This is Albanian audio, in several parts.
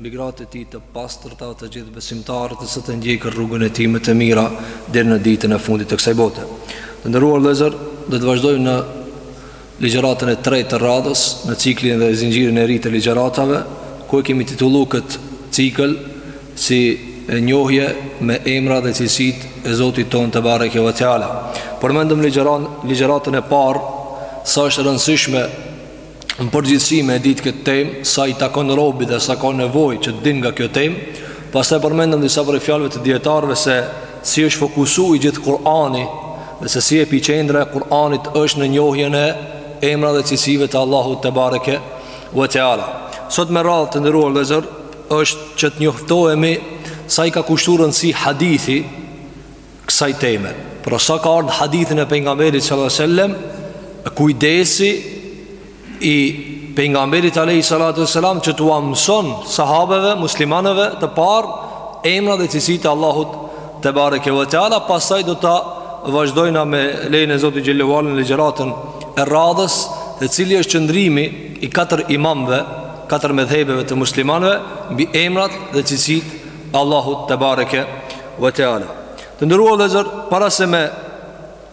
Mbi gratë e tij të pastërta të gjithë besimtarët sa të ndjekin rrugën e tij me të mira deri në ditën e fundit të kësaj bote. Të nderuar vëllezër, do të vazhdojmë në ligjëratën e tretë të radhës, në ciklin dhe zinxhirin e ri të ligjëratave, ku e kemi titulluar këtë cikël si njohje me emra dhe cilësitë e Zotit tonë te bareke ve teala. Përmendëm n'ligjëratën e parë sa është e rëndësishme Në përgjithësi me e ditë këtë temë, sa i takon robit dhe sa ka nevojë që të dinë nga kjo temë, pastaj përmendëm disa prej fjalëve të dietarëve se si është fokusuar i gjithë Kur'ani dhe se si epiqendra e Kur'anit është në njohjen e emrave dhe cilësive të Allahut te bareke ve teala. Sot me radhë të nderuar vëllezër është që të njohtohemi sa i ka kushtu rëndësi hadithi kësaj teme. Pra sa ka ardhur n'hadithin e pejgamberit sallallahu alajhi wasallam, kujdesi i pejgamberit alayhi salatu wasalam që t'ua mëson sahabeve muslimanëve të parë emrat dhe cilësitë e Allahut te bareke ve teala pastaj do ta vazhdojna me lejen e Zotit xhelalu në ligjëratën e radhës se cili është qëndrimi i katër imamëve katër medhhebeve të muslimanëve mbi emrat dhe cilësitë e Allahut te bareke Ve Teala. Të nderuar vëllezër, para se me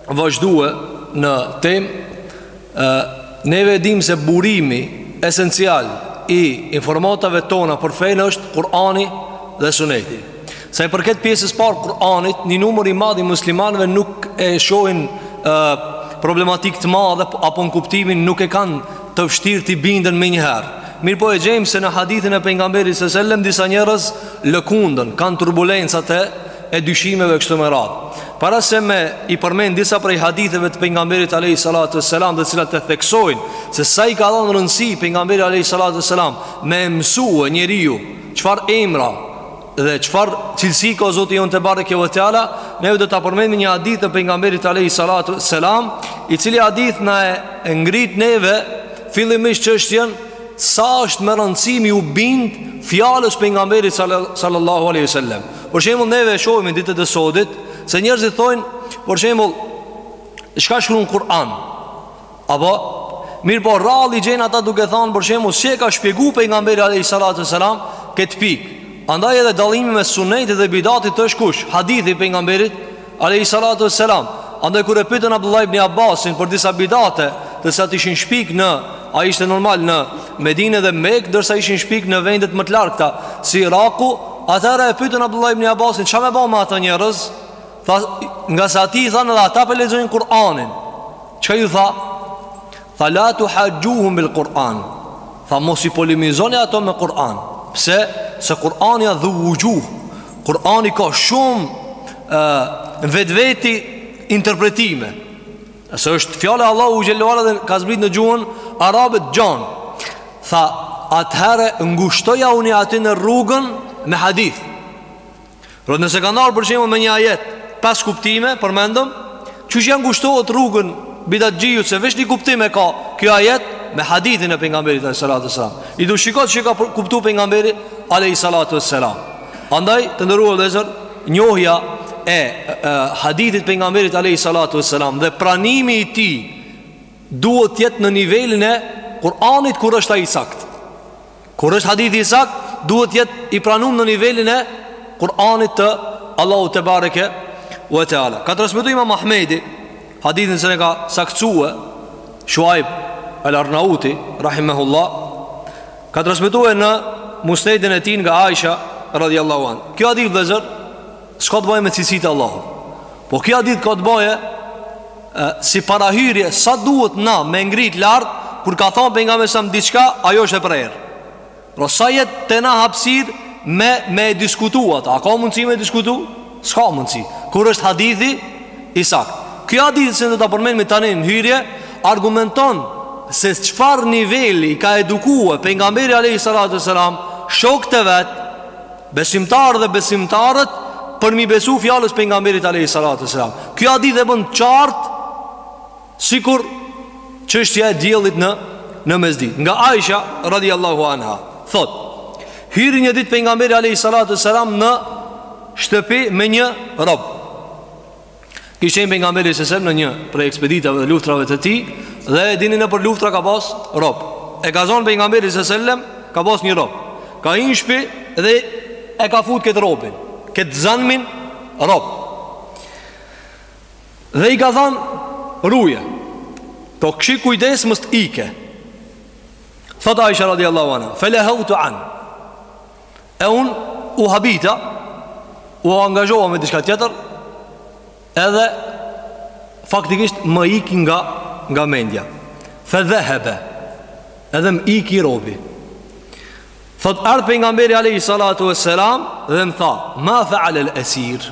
vazhdue në temë, ë neve e dimë se burimi esencial i informatave tona për fenë është Kur'ani dhe Suneti. Sa i përket pjesës së parë Kur'anit, një numër i madh i muslimanëve nuk e shohin ë problematik të madh apo në kuptimin nuk e kanë të vështirë të binden menjëherë. Mirpo e gjejmë se në hadithin e pejgamberit s.a.s. disa njerëz lëkunden, kanë turbulencat e e dyshimeve kështu me radhë. Para se me i përmend disa prej haditheve të pejgamberit alayhi salatu selam, të cilat e theksojnë se sa i ka dhënë rëndësi pejgamberi alayhi salatu selam me e mësu njeriu çfarë emra dhe çfarë cilësi ka Zoti jonë te bareke ve teala, ne do ta përmendim një hadith të pejgamberit alayhi salatu selam, i cili hadith na e ngrit neve fillimisht çështjen Sa është me rëndësi me iu bind fjalës pejgamberit sallallahu aleyhi we sallem Për shembull neve e shohim n'ditët e sodit Se njerëzit thonë Për shembull Çka shkrun në Kur'an Apo Mirëpo rralë i gjenë ata duke thanë Për shembull Si e ka shpjegu pejgamberi aleyhi salatu sallam Këtë pikë Andaj edhe dallimi mes sunetit dhe bidatit është kush Hadithi i pejgamberit Alehi salatu e selam Andaj kur e pytën Abdullah ibn Abbasin Për disa bidate Të cilat ishin shpikë në S' ishte normal në Medine dhe Mekë Ndërsa ishin shpikë në vendet më të largëta Si Iraku Atëherë e pytën Abdullah ibn Abbasin Ça me ba me ata njerëz tha, Ngase atij i thanë dhe ata po lexojnë Kur'anin Çka ju tha Tha la tuhaxhuhum bil Kur'an Tha mos i polimizoni ato me Kur'an Pse? Se Kur'ani a dhu vuxhuh Kur'ani ka shumë uh, vetveti interpretime Se është fjala e Allahut xhele ve ala dhe ka zbrit në gjuhën arabe t'gjan Tha atëhere ngushtojauni atyne rrugën me hadith Pra nëse kanë ardh për shembull me një ajet pes kuptime, përmendëm, qysh ja ngushtohet rrugën bidatxhiut se veç një kuptim e ka kjo ajet me hadithin e pejgamberit alayhi salatu wasalam. I do shikohet qysh e ka kuptu pejgamberi alayhi salatu wasalam. Andaj të nderuar vllezër, njohja e, e hadithit pejgamberit alayhi salatu wasalam dhe pranimi i tij duhet të jetë në nivelin e Kur'anit kur është ai i sakt. Kur është hadithi i sakt, duhet t'jetë i pranum në nivelin e Kur'anit të Allahut tebareke ve teala Ka transmetu imam Ahmedi Hadithin se e ka saktësue Shuaib El Arnauti Rahimehullah Ka transmetue në Musnedin e tij nga Aisha Radhiallahu anha Kjo hadith vllezër S'ka të baje me cilësitë e Allahut Po kjo hadith ka të baje Si parahyrje, sa duhet na me e ngrit lart, kur ka thanë pejgamberi alejhi selam diçka, ajo është e prerë. Pra, sa jet te na hapësirë me, me diskutu atë, a ka mundësi me diskutu? S'ka mundësi. Kur është hadithi, i sakt. Kjo hadithi se do ta përmendmi tani në hyrje, argumenton se çfarë niveli i ka edukue pejgamberi alejhi salatu ve selam shokët e vet, Besimtarët dhe besimtaret për m'i besu fjalës pejgamberit alejhi salatu ve selam. Kjo hadith e bën qartë sikur çështja e diellit në, në mesditë. Nga Aisha, radiallahu anha, thot, hyri një ditë pejgamberi alejhi salatu ve selam në shtëpi me një rob. Kish qenë pejgamberi salallahu alejhi ve selem në një prej ekspeditave dhe luftrave të tij Dhe e dini nëpër luftra ka pas rob E ka zonë pejgamberi salallahu alejhi ve selem ka pas një rob Ka hi në shpi dhe e ka fut këtë robin Këtë zanmin rob Dhe i ka thanë ruje Po kij kujdes mos t'ike Thot Aisha radiallahu anha Felehevtu anhu E unë u habita U angazhova me diçka tjetër Edhe Faktikisht më iki nga Nga mendja Fedhehebe Edhe më iki robi Thot ardh pejgamberi alejhi salatu ve selam Dhe më tha Ma fealel esir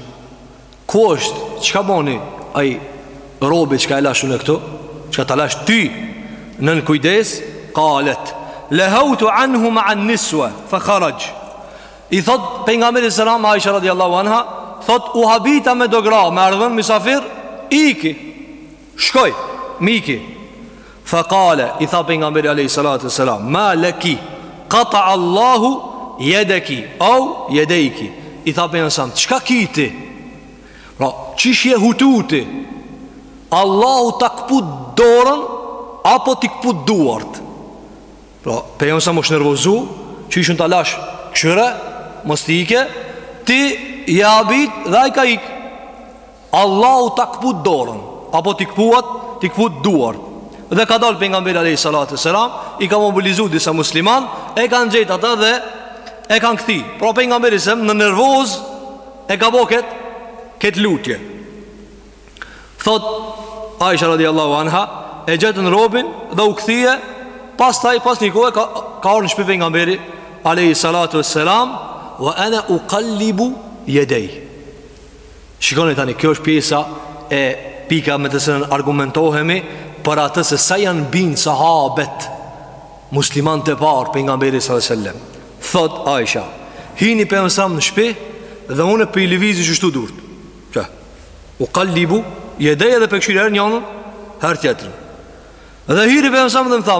Ku është, çka boni Ai robi çka e lash unë këtu Çka ta lash ty Nën kujdes Kalet Lehautu anhu ma'an niswa Fa kharaj I thot pejgamberit alejhi selam Aisha radiallahu anha Thot u habita me do gra M'ardhën misafir Iki Shkoj, m'iki. Fa kale, i tha pejgamberi alejhi salatu selam, ma leki, kata Allahu jedeki, au jedejki. I tha pejgamberi alejhi selam, çka ki ti? Pra, qysh je hutu ti? Allahu ta këput dorën, apo t'i këput duart? Pra, pejgamberi alejhi selam është nervozu, qysh un ta lash, kshyre, mos t'ikë, ti je habit dhe ai ka ik. Allahu ta këput dorën apo t'i këpuat t'i këput duart dhe ka dalë pejgamberi alayhi salatu selam i ka mobilizu disa musliman e kanë gjetë ata dhe e kanë kthi pra pejgamberi se në nervoz e ka bo kët kët lutje thot Aisha radiallahu anha e gjetën robin dhe u kthie pastaj pas një kohë ka ka ardh në shpi pejgamberi alayhi salatu selam wa ana uqallibu yadayya Shikoni tani, kjo është pjesa e pika me të cilën argumentohemi për atë se sa i janë bind sahabet muslimanët e parë pejgamberit alejhi selam Thot Aisha, hini pejgamberi alejhi selam në shpi dhe unë po i lëvizi kështu durt. Që, ukallibu jedeje dhe po e kshyri herë njënën, herë tjetrën. Dhe hiri pejgamberi alejhi selam dhe më tha,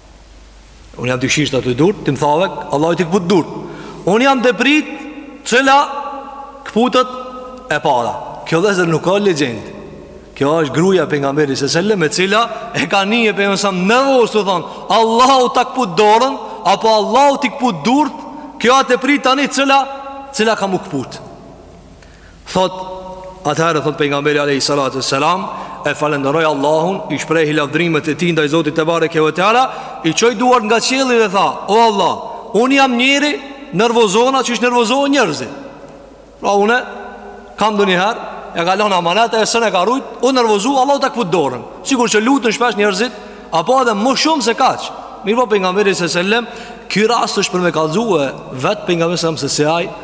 Unë jam tu i kshyr kështu durt Ti më thave Allahu t'i këput durt Unë jam tu prit Cila këputet e para Kjo vllezër nuk a legjendë Kjo është gruja e pejgamberit alejhi selam E cila e ka ni pejgamberin alejhi selam Nervoz tu thonë Allahu ta këput dorën Apo Allahu t'i këput durt Kjo a tu e prit tani cila Cila ka m'u këput Thot, atëherë thot pejgamberi alayhi salatu selam, e falënderoj Allahun, i shprehi lavdrimet e tij ndaj Zotit tebareke ve teala, i çoi duart nga qielli dhe tha, o Allah, un jam njeri nervozona qysh nervozohen njerëzit. Pra unë kam ndonjëherë e ka lënë amanet e s'un e ka rujt, u nervozu, Allahu ta kput dorën. Sikur që luten shpesh njerëzit, apo edhe më shumë se kaq. Mirëpo pejgamberi sallallahu alajhi wasallam, ky rast është për me kallzu vet pejgamberin sallallahu alajhi wasallam se se ai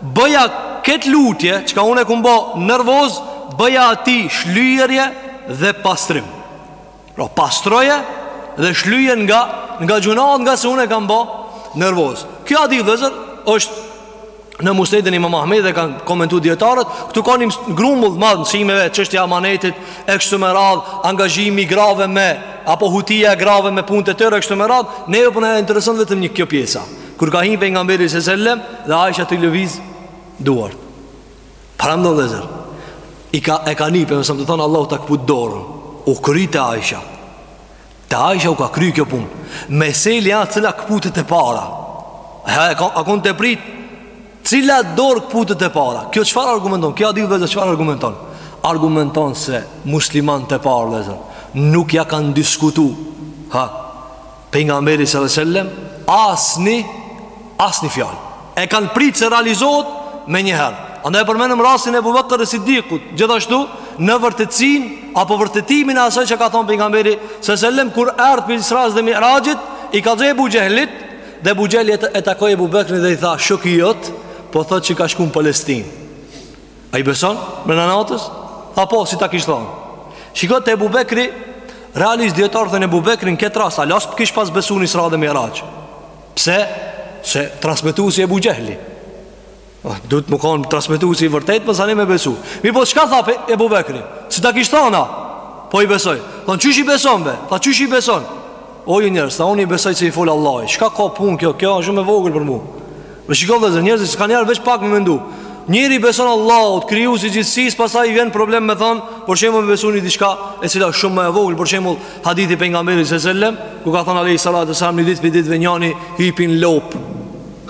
Bëja këtë lutje Çka unë e kom bo nervoz Bëja atij shlyerje dhe pastrim Pra pastroje dhe shlyje nga Nga gjynahet ngase unë e kam bo nervoz Ky hadith vllezër është Në musnedin e imam Ahmedit e kanë komentu dijetarët Këtu ka një grumbull madh mësimeve Çështja e amanetit, e kshtu me radhë Angazhimi i grave me Apo hutia e grave me punët e tyre E kshtu me radhë Neve po na intereson vetëm njikjo pjesa Kur ka hi pejgamberi se sellem Dhe Aisha tu lëviz duart Paramendo vllezër I ka e ka ni pejgamberin alejhi selam tu thonë Allahu ta këput dorën U kry te Aisha Te Aisha u ka kry kjo punë Meselja a cila këputet e para He, a, a konë tu prit Cila dorë këputet e para Kjo çfarë argumenton Kjo hadith vllezër çfarë argumenton Argumenton se muslimanët e parë vllezër Nuk ja kanë diskutu Ha Pejgamberi sallallahu alajhi wasallam asni asni fjalë. E kanë pritë se realizohet menjëherë. Andaj e përmendëm rastin e Ebu Bekr es-Siddikut, gjithashtu në vërtetësinë apo vërtetimin e asaj që ka thonë pejgamberi sallallahu alajhi wasallam kur erdh prej Israsë dhe Miraxhit, i kallzoi Ebu Xhehlit dhe Ebu Xhehli e takoi Ebu Bekrin dhe i tha, "Shoku jot, po thotë që ka shku në Palestinë." A i beson brena natës? Tha po, si ta kish thonë Shiko thot Ebu Bekri Realisht dijetarët thonë Ebu Bekri në këtë rast Hala s'e kish pas besu në Isra dhe Miraxh Pse? Se transmetuesi Ebu Xhehli Duhet me konë transmetuesi i vërtetë Për sa një me besu Mirëpo çka tha Ebu Bekri? Si ta kish thonë ai? Po i besoj Thonë qysh i beson be? Tha qysh i beson? O ju njerës, tha unë i besoj që i fol Allah Çka ka punë kjo? Kjo është shumë e vogël për mu Me shiku vllezër njerëzit s'kanë çare veç pak me mendu Njeri beson Allahut, krijuesi i gjithësisë, pastaj i vjen problem me thonë Për shembull me besu një diçka e cila shumë ma e vogël Për shembull hadithi pejgamberit se sellem Kur ka thonë Alejhi salatu ve selam një ditë prej ditëve njani hipi n'lopë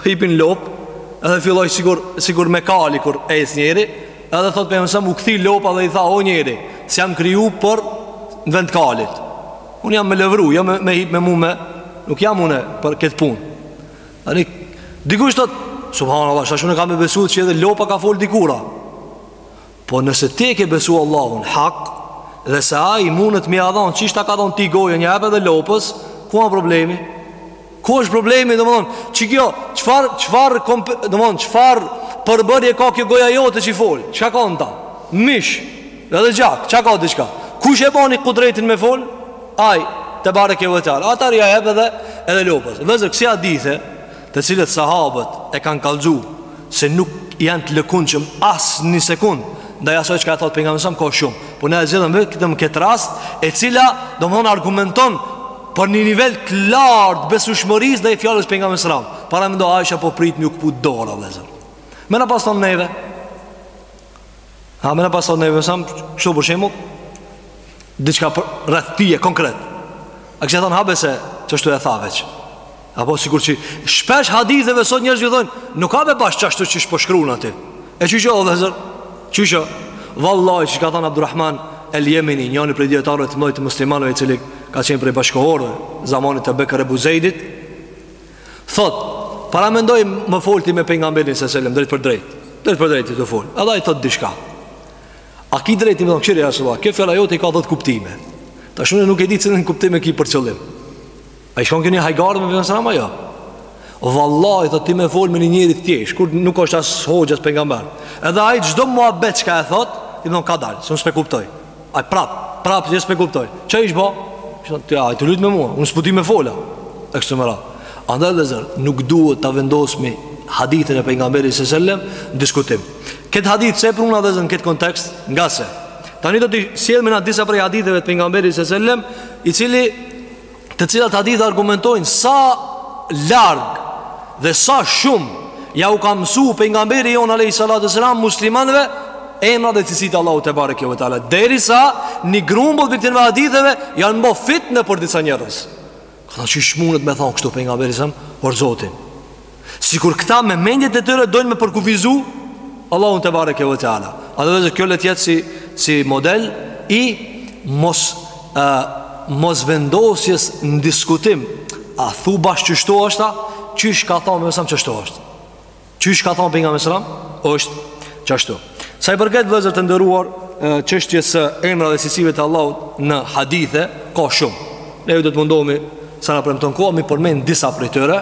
Hipi n'lopë Edhe filloi sikur, sikur me kali kur ec njeri Edhe thot pejgamberi alejhi selam u kthy lopa dhe i tha o njeri S'jam kriju për në vend kalit Unë jam me lëvru, jo me, me hip mbi mue Nuk jam une për këtë punë Ani, dikush thotë, subhanallah, tash unë kam me besu që edhe lopa ka fol dikur a. Po nëse ti ke besu Allahun, hak, dhe se ai mundet me ia dhon, qysh ta ka dhon ty gojën, ja jep edhe lopës, ku a problemi? Ku është problemi, domethonë, që kjo, çfarë, çfarë, domethonë, çfarë përbërje ka kjo goja jote qi fol, çka ka në ta? Mish, edhe gjak, çka ka diçka? Kush e bani kudretin me fol? Ai tebareke ve teala atëherë ja jep edhe edhe lopës. Vllezër kësi hadithe, të cilat sahabët e kanë kallxu se nuk janë të lëkundshëm as një sekond, ndaj asaj çka e thot pejgamberi sa ka shumë. Po ne e zgjedhëm vetëm këtë rast, e cila domthon argumenton për një nivel të lartë besueshmërisë ndaj fjalës pejgamberi sa. Paramendo Aisha po prit me iu kput dora vllezër. Me na pas thonë neve. A me na pas thonë neve alejhi selam Kështu për shembull Diçka rreth teje konkret A kishe thonë hajt be se Qashtu e tha veç Apo sikur që Shpesh haditheve sot njerëzit ju thonë Nuk ka me bash qashtu qysh po shkrun aty E qyqa o vllezër Qyqa Vallahi që ka thonë Abdurrahman El Jemeni Njani prej dijetarëve të mëdhenj të muslimanëve I cili ka qenë prej bashkëkohorëve Zamanit e Bekër Ebu Zejdit Thot, paramendo me fol ti me pejgamberin se selem, drejt për drejt Drejt për drejt ai të fol Edhe ai thot diçka A ki drejt ti me thonë, kqyr ja Rasulullah Kjo fjala jote i ka dhet kuptime Tash unë nuk e di cilin kuptim e ki për qëllim A i shkon kjo një hajgare me pejgamberin selem a jo Vallahi thot ti me fol me një njeri të thjesht Kur nuk është as hoxhë as pejgamber Edhe ai çdo muhabet çka e thot Ti me thonë kadalë, se s'pe kuptoj Ai prap, prap se s'pe kuptoj. Çka ish bo? Thotë ti a je tu lujt me mua, unë s'po di me fol a? E kështu me radhë. Andaj vllezër, nuk duhet ta vendosmi hadithin e pejgamberit sallallahu alajhi wasallam në diskutim. Këtë hadith s'e pruna vllezër n'këtë kontekst, ngase tani do t'i sjellmi na disa prej haditheve të pejgamberit sallallahu alajhi wasallam, i cili të cilat hadithe argumentojnë sa larg dhe sa shumë ja u ka mësu pejgamberi jonë alejhi salatu ve selam muslimanve emrat dhe cilësitë e Allahut tebareke ve teala derisa një grumbull prej këtyre haditheve janë bo fitne për disa njerëz këta qysh munet me thonë kështu pejgamberi selem për Zotin Sikur këta me mendjet e tyre dojnë me përkufizu Allahun tebareke ve teala Andaj vllezër kjo le t'jet si, si model I mos, uh, mos vendosjes në diskutim A thu bash qashtu është a Qysh ka thonë pejgamberi selem qashtu është Qysh ka thonë pejgamberi selem është qashtu Sa i përket vllezër të nderuar Çështjes së emrave dhe cilësive të Allahut Në hadithe Ka shumë Ne ju do të mundohemi Sa na premton koha M'i përmend disa prej tyre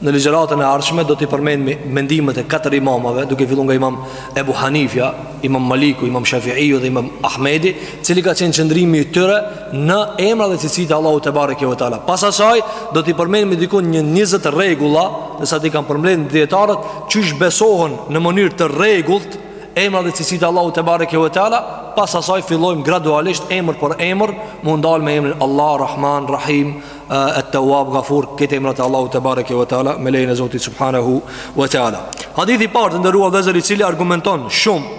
Në ligjëratën e ardhshme Do t'i përmendmi mendimet e katër imamave Duke fillu nga imam Ebu Hanifja Imam Maliku, imam Shafiiju dhe imam Ahmedi Cili ka qenë qëndrimi i tyre në emra dhe cilësitë e Allahut te bareke ve teala. Pas asaj do t'i përmendim diku një 20 rregulla, të cilat i kanë përmbledh dijetarët, qysh besohen në mënyrë të rregullt emra dhe cilësitë e Allahut te bareke ve teala, pas asaj fillojmë gradualisht emër për emër, me u ndal me emrin Allah, Rahman, Rahim, At-Tawwab, Ghafur, këta emrat e Allahut te bareke ve teala, me lejen e Zotit subhanahu ve teala. Hadithi i parë të nderuar vllezër i cili argumenton shumë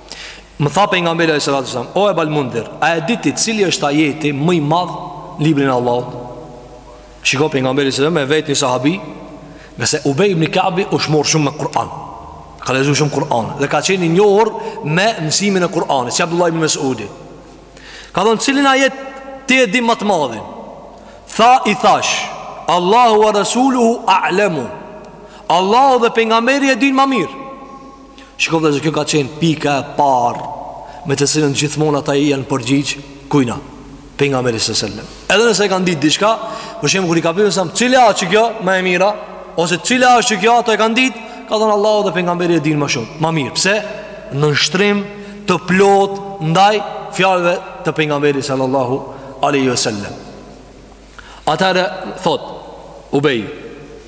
Më tha pejgamberi alejhi salatu selam O Ebal Mundhir A e di ti cili është ajeti Më i madh në librin e Allahut Shiko pejgamberi selam E vet një sahabi Ngase Ubej ibni Kabi Është marrë shumë me Kur'an Ka lezu shumë Kur'an Dhe ka qen i njohur me mësimin e Kur'anit Si Abdullah ibn Mesudi Ka thonë cilin ajet Ti e di ma të madhin Tha i thash Allahu wa Rasuluhu a'lemu Allahu dhe pejgamberi e din ma mirë Shiko vëllezër, kjo ka qenë pika e parë me të cilën gjithmonë ata i janë përgjigj kujna pejgamberit sallallahu alajhi wasallam. Edhe nëse e kanë ditë diçka, për shembull kur i ka pyetur sa cila është kjo më e mira ose cila është kjo ato e kanë ditë, ka thënë Allahu dhe pejgamberi e dinë më shumë, më mirë. Pse? Nënshtrim të plot ndaj fjalëve të pejgamberit sallallahu alajhi wasallam. Atëherë thot Ubej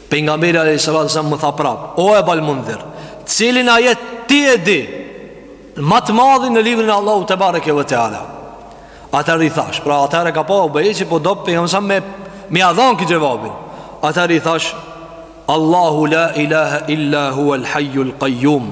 Pejgamberi a.s. më tha prap O Ebal Mundhir Cilin ajet ti e di ma të madhin në librin e Allahut tebareke ve teala Atëherë i thash Pra atëherë ka pa Ubej që po do pejgamberi me m'ia dhon ky xhevabin Atëherë i thash Allahu la ilaha illa hua l'hajju l'kajjum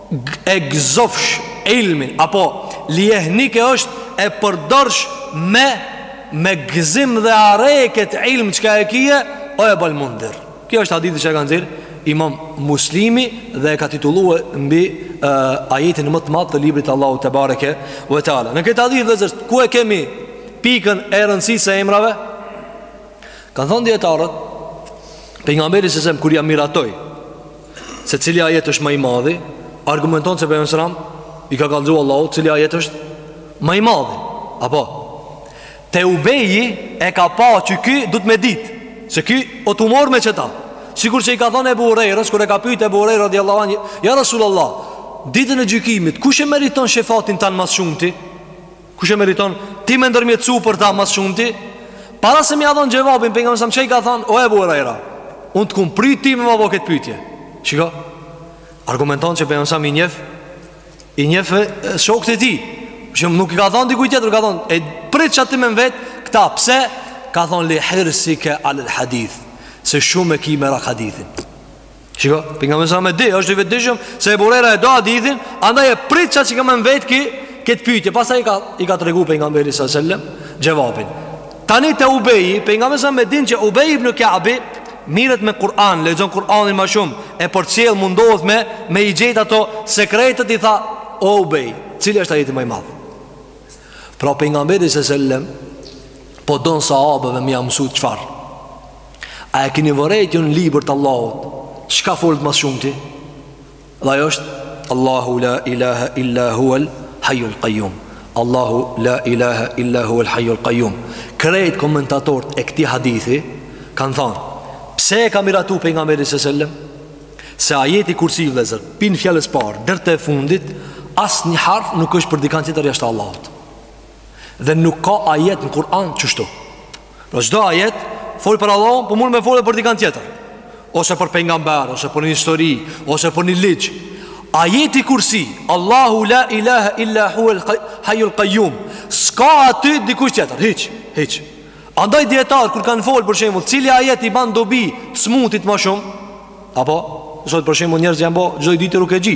e gëzofsh ilmin apo lijehnike është e përdorsh me me gëzim dhe arreje këtë ilm çka e kije o Ebal Mundhir kjo është hadithi që e ka nxjerr imam muslimi dhe e ka titullu mbi uh, ajetin më të madh të librit të Allahut tebareke ve teala në këtë hadith vëllezër ku e kemi pikën e rëndësisë së emrave kanë thonë dijetarët pejgamberi sallallahu alejhi ve sellem kur ia miratoi Se cili ajet është ma i madhi, argumenton se pejgamberi sallallahu alajhi wasallam i ka kallzu Allahu cili ajet është ma i madhi. Apo te Ubeji e ka pa që ky duhet me ditë se ky o tu u mor me qëta. Sikur që i ka thonë Ebu Hurajrës kur e ka pyt Ebu Hurajra radhiyallahu anhu, "Ja Rasulullah, ditën e gjykimit kush e meriton shefatin tan ma s'shumti?" Kush e meriton ti me ndërmjetësu për ta ma s'shumti? Para se m'ia dhon xhevabin, pejgamberi a.s. çka i ka thonë, o Ebu Hurejra, unë të kum prit ti me ma bo këtë pytje. Shiko, argumenton që pejgamberi a.s. i njef, i njef shokt e tij, që nuk i ka thonë dikuj tjetër, ka thonë, e pritsha ti me më vet këta, pse? Ka thonë, li hirsike alel hadith, se shumë e ki merak hadithin. Shiko, pejgamberi a.s. e di, është i vetëdijshëm Se Ebu Hurejra e do hadithin Andaj e pritsha që ka me m'vet ky Këtë pytje, pastaj i ka, i ka tregu pejgamberi sallallahu alejhi ve sellem xhevapin Tani te Ubeji, pejgamberi a.s. e din që Ubej bnu Kabi mirret me Kur'an, lexon Kur'anin ma shumë E porcjell mundohet me, me i gjet ato sekretet i tha O Ubej, cili është ajeti ma i madh Pra pejgamberi sallallahu alejhi ve sellem po don sahabëve m'ia msu çfarë A e kini vërejt ju në libër të Allahut çka folet ma s'shumti? Dhe ajo është Allahu la ilaha illa huel hajul qajum Allahu la ilaha illa huel hajul qajum Krejt komentatort e këtij hadithi Kanë thanë Pse e ka miratu pejgamberi sallallahu alejhi ve sellem? Se ajeti kursi vllezër Pin fjalës parë, deri te e fundit As një harf nuk është për dikan tjetër jashtë Allahut Dhe nuk ka ajet në Kur'an qështu Pra çdo ajet fol për Allahun, po mund me folë për dikan tjetër, ose për pejgamber, ose për një histori, ose për një ligj. Ajeti kursi, Allahu la ilaha illa huwa al-hayyul qayyum. S'ka aty dikush tjetër, hiç, hiç. Andaj dijetart kur kanë fol për shembull, cili ajet i ban dobi t'smutit ma shumë? Apo, sot për shembull njerëzit janë bo çdo ditë rukjexhi.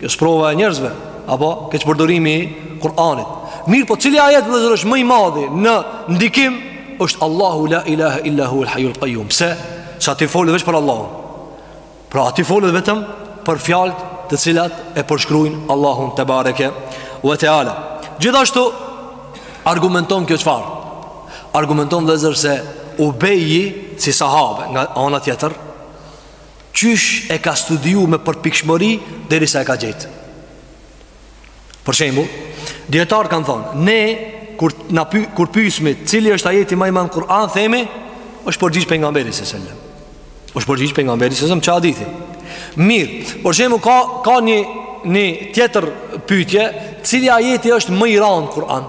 Kjo sprova e njerëzve, apo keqpërdorimi i Kur'anit. Mirë, po cili ajet vëllazër është më i madhi në ndikim është Allahu la ilaha illa hu el hayyul qayyum. Pse? Se aty folet veç për Allahun. Pra aty folet vetëm për fjalët të cilat e përshkruajnë Allahun tebareke ve teala. Gjithashtu argumenton kjo çfarë? Argumenton vëllazër se Ubeji si sahabe nga ana tjetër qysh e ka studiu me përpikshmëri derisa e ka gjetë. Për shembull, dijetarët kanë thonë, ne kur na py, kur pyesmi cili është ajeti më i madh në Kur'an, themi është përgjigj pejgamberi sallallahu alajhi wasallam. Është përgjigj pejgamberi sallallahu alajhi wasallam ç'hadithi. Mirë, për shembull ka një tjetër pyetje, cili ajeti është më i rëndë në Kur'an?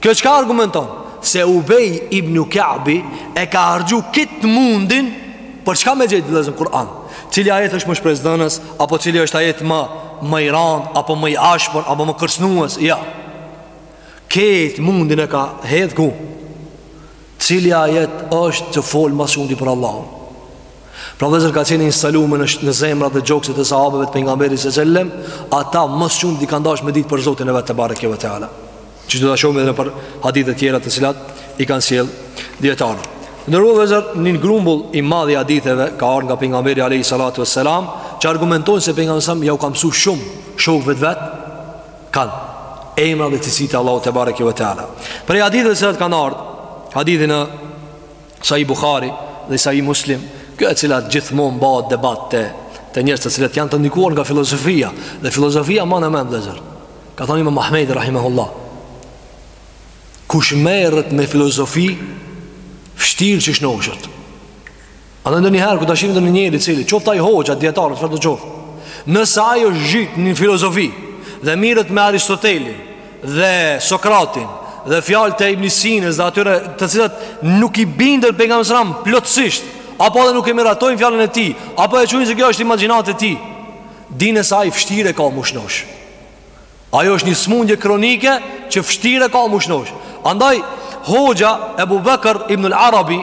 Kjo çka argumenton? Se Ubej ibn Ka'bi e ka harxhu këtë mundin për çka me gjetë vëllezër n'Kur'an. Cili ajet është më shpresdhënës apo cili është ajet ma i rand apo më i ashpër apo më kërcënues? Ja. Këtë mundin e ka hedh ku? Cili ajet është që fol më shumë për Allahun? Pra vëllezër ka qenë instalume në, në zemrat dhe gjokset e sahabëve të pejgamberit sellem Ata më së shumti kanë dash me ditë për Zotin e vet tebareke ve teala Që do ta shohim edhe prej haditheve të tjera të cilat i kanë sjellë dijetarët. Të nderuar vëllezër, një grumbull i madh i haditheve ka ardhur nga pejgamberi alayhi salatu vesselam, që argumentojnë se pejgamberi sa jau ka mësuar shumë shokëve t'vet kanë emrat dhe cilësitë e Allahut tebareke ve teala. Prej haditheve të cilat kanë ardhur, hadithi në Sahih Buhari dhe Sahih Muslim, kjo e cila gjithmonë bëhet debat te njerëz të cilët janë të ndikuar nga filozofia dhe filozofia mani n'mend vëllezër. Ka thënë Imam Ahmed rahimahullah. Kush merret me filozofi, vështirë që shnoshet. A ndonjëherë kur ta shihni dhe një njeri cili qoftë ai hoxha, dijetarët, çfarëdo qoftë Nëse ai u zhyt në filozofi Dhe mirret me Aristotelin dhe Sokratin dhe fjalët e Ibn Sinës dhe atyre të cilët nuk i binden pejgamberit sallallahu alajhi wasallam plotësisht, apo edhe nuk e miratojnë fjalën e tij, apo e quajnë se kjo është imagjinatë e tij. Dine se ai vështirë ka m'u shnosh. Ajo është një smundje kronike që vështirë ka m'u shnosh. Andaj hoxha Ebu Bekër ibn al-Arabi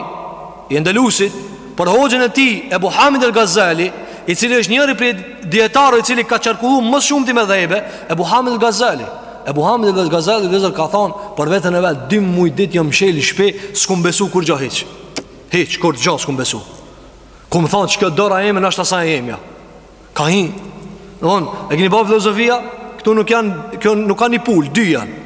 I Endelusit, për hoxhën e tij Ebu Hamid el Gazali, i cili është njëri prej dijetarëve i cili ka qarkulluar më së shumti medhhebe, Ebu Hamid el Gazali. Ebu Hamid el Gazali vëllezër ka thonë për veten e vet, dy muaj ditë jam mshel në shtëpi, s'kum besu kurgjë hiç. Hiç kurgjë s'kum besu. Kum thonë qe kjo dora ime, as ajo s'âsht e jemja. Ka hin. Don, e keni ba filozofia, këtu nuk janë, kjo nuk ka një pul, dy janë.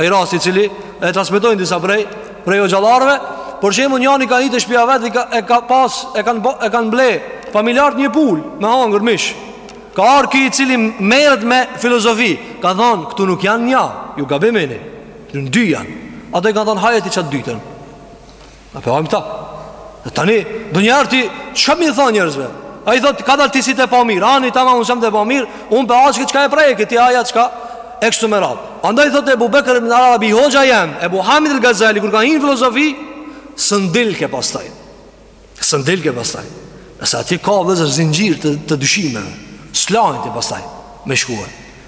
Ai rasti i cili e transmetojnë disa prej prej hoxhallarëve, por shembull njani ka hi te shpia vet dhe ka e ka pas, e kanë e kanë ble familjarët një pul me hangër mish. Ka ardh ky i cili merret me filozofi, ka thanë këtu nuk janë nja, ju gabim jeni. Në dy janë. Ata i kanë thanë haje ti qat dytën. Na po e hajmë këta Dhe tani, donjëherë ti, çka me i thanë njerëzve? Ai thot, kadal ti s'je t'e pa mirë Ani tamam unë s'jam t'e pa mirë Unë po e ha këtë çka e preki ti haje çka E kështu me radhë Andaj thot Ebu Bekër ibn Arabi hoxha jem Ebu Hamid el-Gazali Kur ka hi n'filozofi S'un dilke pastaj S'un dilke pastaj Se aty ka vëllezër zinxhir të, të dyshimeve S'lajnë ty pastaj Me shkuar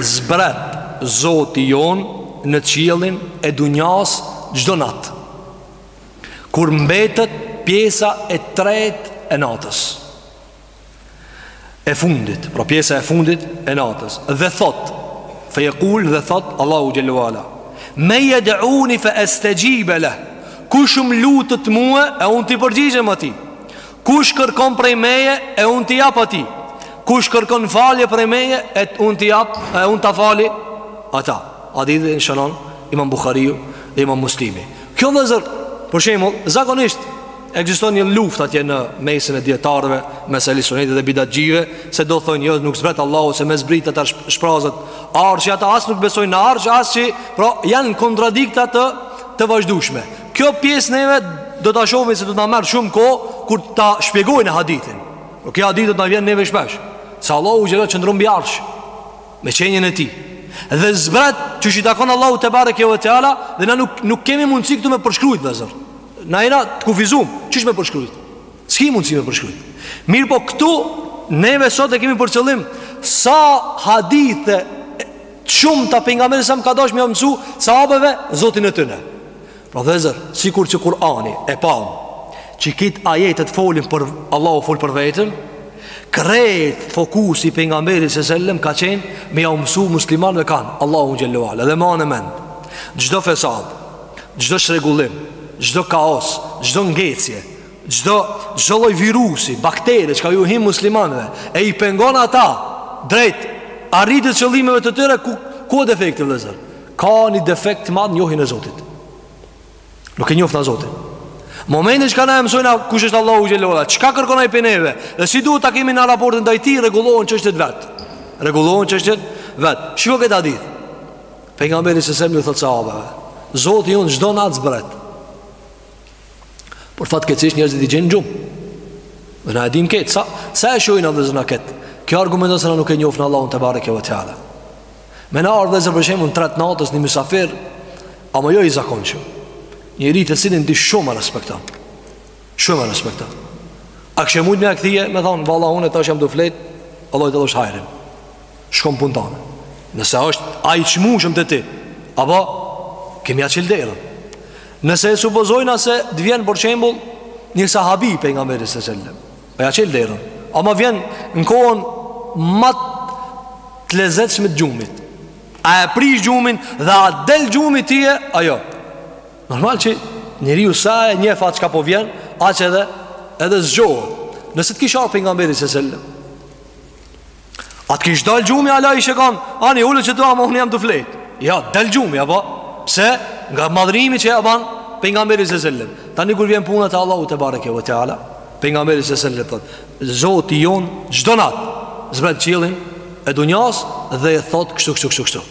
Zbret Zoti jon në qiellin e dunjas çdo nat. Kur mbetet pjesa e tretë e natës. E fundit, pra pjesa e fundit e natës. Dhe thot, fe jekul dhe thot Allahu xhel-le ve ala. Men jed'uni fe estexhibe leh. Kush më lutet mua e unë t'i përgjigjem atij. Kush kërkon prej meje e unë t'i jap atij Kush kërkon falje prej meje e unë t'i jap e unë ta fali Ata Hadithin e shënon imam Buhariu dhe imam Muslimi Kjo vëllezër Për shembull zakonisht Ekziston një luftë atje në mesin e dijetarëve Mes ehli sunetit dhe bidatxhive Se do thojnë jo nuk zbret Allahu Se me zbrit ata shprazet Arshi ata as nuk besojnë në arsh as hiç Pra janë kontradikta të, të vazhdueshme Kjo pjesë neve do ta shohim se do të na marr shumë kohë kur ta shpjegojmë hadithin. Por kjo hadith do të na vjen neve shpesh. Se Allahu xhel-le qëndron mbi arsh me qenien e tij. Dhe zbret qysh i takon Allahut tebareke ve teala dhe na nuk nuk kemi mundësi këtu me përshkrujt vëllezër. Na jena të kufizum, qysh me përshkrujt. S'ki mundësi me përshkrujt Mirëpo këtu Neve sot e kemi për qëllim Sa hadithe Shumta Pejgamberi selam ka dash me jau mësu Sahabëve Zotin e tyne Pra vëllezër Sikur që Kurani e pam Që këto ajetet folin për Allahu fol për veten Krejt fokusi i Pejgamberit se sellem ka qenë Me jau mësu muslimanëve kanë Allahun xhel-le ve ala Dhe mbane mend Çdo fesad Çdo çrregullim Çdo kaos Çdo ngecje Çdo çdo lloj virusi, bakterie, çka ju hin muslimanëve, e i pengon ata drejt arritjes së qëllimeve të tyre ku ku është defekti vëllezër. Ka një defekt të madh njohjen e Zotit. Nuk e njofim na Zotin. Momentin që na e mësojna kush është Allahu xhel-le ve ala, çka kërkon ai prej neve dhe si duhet ta kemi na raportin ndaj tij rregullohen çështjet vet. Rregullohen çështjet vet. Shiko këtë hadith. Pejgamberi sa selam u thotë sahabëve, Zoti jon çdo natë zbret. Por fatkeqësisht njerëzit i gjen gjumë. Dhe na e dim këtë, sa sa e shohin vllezër na kët. Kjo argumenton se na nuk e njohim Allahun tebareke ve teala. Me na ardhë vllezër për shembull n'tret natës një mysafir, ama jo i zakonshëm. Njeri të cilin ti shumë e respekton. Shumë e respekton. A kishe mujt me e kthy, me thanë valla unë tash jam tu flejt, Allahi t'dhashtë hajrin. Shko n'punë tane Nëse është ai i çmushëm te ti Apo Ke me ia çel derën Nëse e supozojna se të vjen për shembull Një sahabi i pejgamberit se sellem Po ja çel derën Ama vjen në kohën Ma të lezetshme t'gjumit A e prish gjumin Dhe a del gjumi ty A jo Normal që njeriu sa e njeh atë çka po vjen Aq edhe edhe zgjohet Nëse të kish ardh pejgamberi se sellem A të kish dalë gjumi, a ja kishe thanë Ani ulu që taman jam tu flejt Ja, dalë gjumi, apo Pse, nga madhërimi që ja ban pejgamberit se sellem Tani kur vjen puna te Allahu tebareke ve teala Pejgamberi se sellem thot Zoti jonë, çdo natë Zbret n'qiellin e dunjas Dhe thot kështu, kështu, kështu, kështu.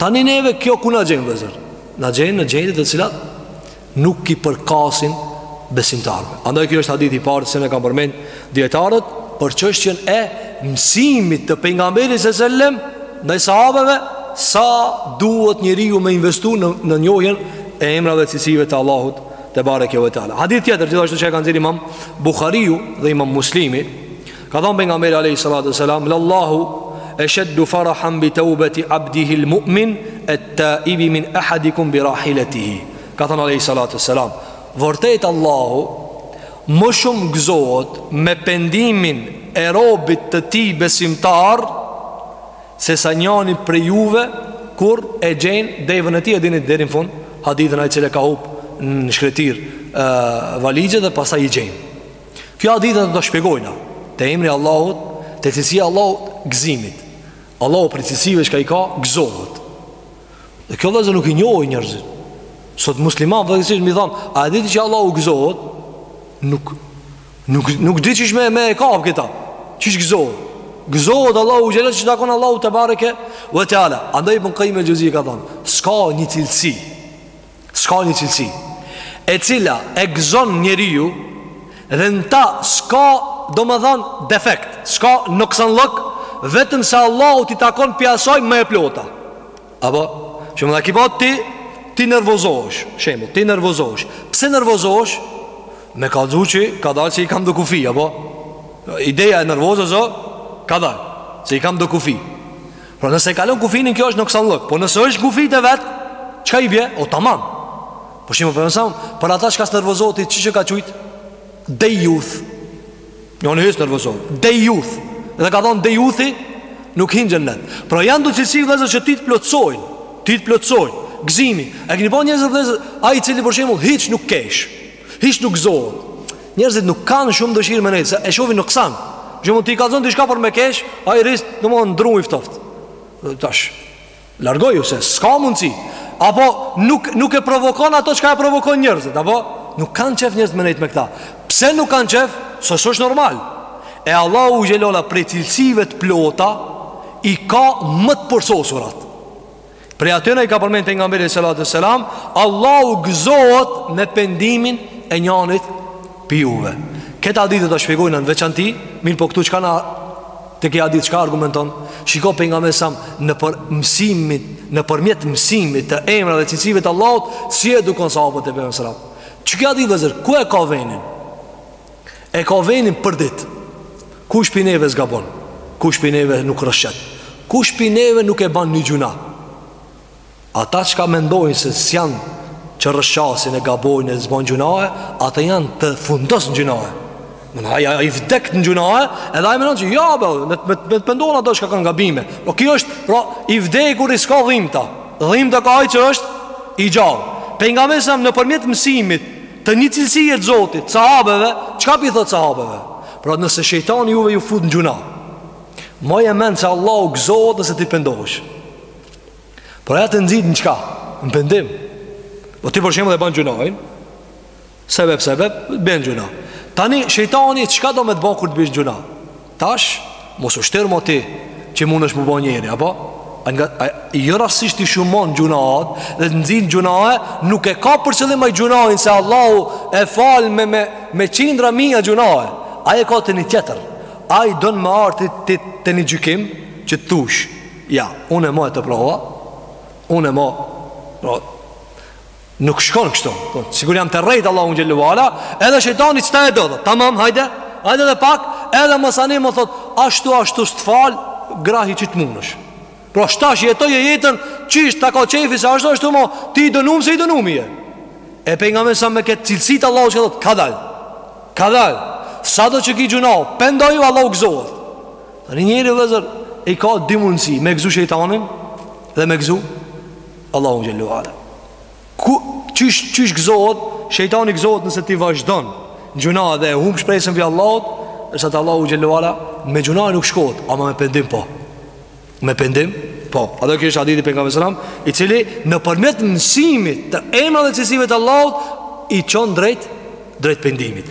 Tani neve kjo ku na gjen vllezër? Na gjen në gjendje të cilat nuk i përkasin besimtarëve. Andaj kjo është hadithi i parë që e kanë përmend dijetarët për çështjen e mësimit të pejgamberit se selam ndaj sahabeve sa duhet njeriu me investu në në njohjen e emrave e cilësive të Allahut tebareke ve teala. Hadith tjetër gjithashtu që e kanë nxjerr Imam Buhariu dhe Imam Muslimi Ka thanë pejgamberi alayhi salatu wasalam, "Lallahu ashaddu farahan bi tawbati abdihi al-mu'min at-ta'ibi min ahadikum bi rahilatihi." Ka thanë alayhi salatu wasalam, "Vërtet Allahu ma shumë gëzohet me pendimin e robit të tij besimtar se sa njani prej juve kur e gjen devën e tij e dini deri në fund hadithin ai i cili ka hup në shkretir valixhe dhe pastaj i gjen." Kët hadith do ta shpjegojna Te emri Allahut Te cilësia Allahut gëzimit Allahu prej cilësive çka i ka gëzohet Dhe kjo vllezër nuk e njohin njerëzit Sot musliman t'kishe me i than A e din ti që Allahu gëzohet Nuk Nuk, nuk di qysh me e kap këta Qysh gëzohet Gëzohet Allahu xhel-le qysh i takon Allahut tebareke ve teala Andaj Ibn Kajjim el-Xheuzi ka than S'ka një cilësi S'ka një cilësi E cila e gëzon njeriu Dhe në ta s'ka domethanë defekt S'ka noksanllëk Vetëm se Allahut i takon prej saj më e plota Apo Shumë dhe kipa ti Ti nervozohesh Shembull ti nervozohesh Pse nervozohesh Me kallzu që kadalë se i kam do kufi Apo Ideja e nervozës o Kadalë se i kam do kufi Pra nëse e kalon kufinin kjo është noksanllëk, po nëse është n'kufijt e vet, çka i bie? O tamam. Për shembull pejgamberi alejhi selam, për ata çka s'nervozohet qysh e ka qujt? Dejuth. Njoni hiç s'nervozohet. Dejuth. Dhe ka thon dejuthi nuk hin n'xhennet. Pra janë do cilësi vllezër që ty të plotsojnë, ty të plotsojnë. Gzimi, e keni pa njerëz vllezër, ai i cili për shembull hiç nuk kesh. Hiç nuk gëzohet. Njerëzit nuk kanë shumë dëshirë me nejtë, e shohin noksan. Që mund t'i kallzon diçka për me kesh, ai rri si, domethën, dru i ftoft. Tash, largoju se, s'ka mundësi. Apo, nuk, nuk e provokon ato çka e provokon njerëzit, apo? Nuk kanë qef njerëzit me nejtë me këta. Pse nuk kanë qef? Se s'është normal. E Allahu xhelle ue ala prej cilësive të plota, i ka më të përsosurat. Prej atyre i ka përmend pejgamberi alejhi salatu ue selam, Allahu gëzohet me pendimin e njanit pi juve. Këtë hadith do ta shpjegojmë në veçanti, mirëpo këtu çka na, te ky hadith çka argumenton? Shiko pejgamberi alejhi selam nëpër mësimit, nëpërmjet mësimit të emrave dhe cilësive të Allahut, si i edukon sahabët e pejgamberit sallallahu alajhi wasallam. Qiky hadith vllezër, ku e ka venin? E ka venin përdit Kush pi neve s'gabon Kush pi neve nuk rrëshqet Kush pi neve nuk e ban një gjunah Ata çka mendojnë se s'jan Që rrëshqasin e gabojnë e s'bojn gjunahe Ata janë të fundosun në gjunahe Domethënë, ai ka vdek në gjunahe Edhe ai menon që ja be Me, me, me të pendohen ata çka kanë gabime Po kjo është pra, i vdekuri s'ka dhimta Dhimta ka ai që është i gjallë Pejgamberi alejhi selam nëpërmjet mësimit Të një cilësie të Zotit, sahabeve, çka pi thot sahabeve? Pra nëse shejtani juve ju fut në gjunah, maje n'men se Allahu gëzohet nëse ti pendohesh. Pra ai të nxit në çka? Në pendim. Po ti për shembull e ban gjunahin, sebep, sebep, bën gjunah. Tani, shejtani, çka do me të ba kur të bëjsh gjunah? Tash, mos u shtir mo ti Që s'munesh mu bo njeri, apo? Ai nga, a, ai jo rastësisht i shumon gjunahet Dhe të nxit n'gjunahe Nuk e ka për qëllim ai gjunahin Se Allahu e fal me, me, me qindra mija gjunahe Ai e ka te një tjetër Ai don me ardh ti te, te, te një gjykim Që të thush Ja, unë e mo e të prova Unë e mo pra, Nuk shkon kështu. Po, sigur jam të rrejt Allahu xhelle ue ala, edhe shejtani qeta e do. Tamam, hajde. Hajde edhe pak, edhe masanej më thot, ashtu ashtu s't'fal, grahi qysh t'munesh. Pra po, tash jetoje jetën Qysh ta ka qefi se ashtu ashtu mo Ti i dënum se i dënum je E pejgamberi alejhi selam me këtë cilësi t'Allahut çka thot Kadal Kadal Sado që ki gjunahe Pendohu Allahu gëzohet Tani njeri vllezër I ka dy mundësi Me gëzu shejtanin Dhe me gëzu Allahu xhele ue ala. Ku qysh qysh gëzohet, shejtani gëzohet nëse ti vazhdon gjunah dhe e humb shpresën prej Allahut, se te Allahu xhele ue ala me gjunahe nuk shkohet, ama me pendim po. Me pendim po. Edhe ky është hadithi i pejgamberit alejhi selam, i cili nëpërmjet mësimit të emrave dhe cilësive të Allahut i çon drejt drejt pendimit.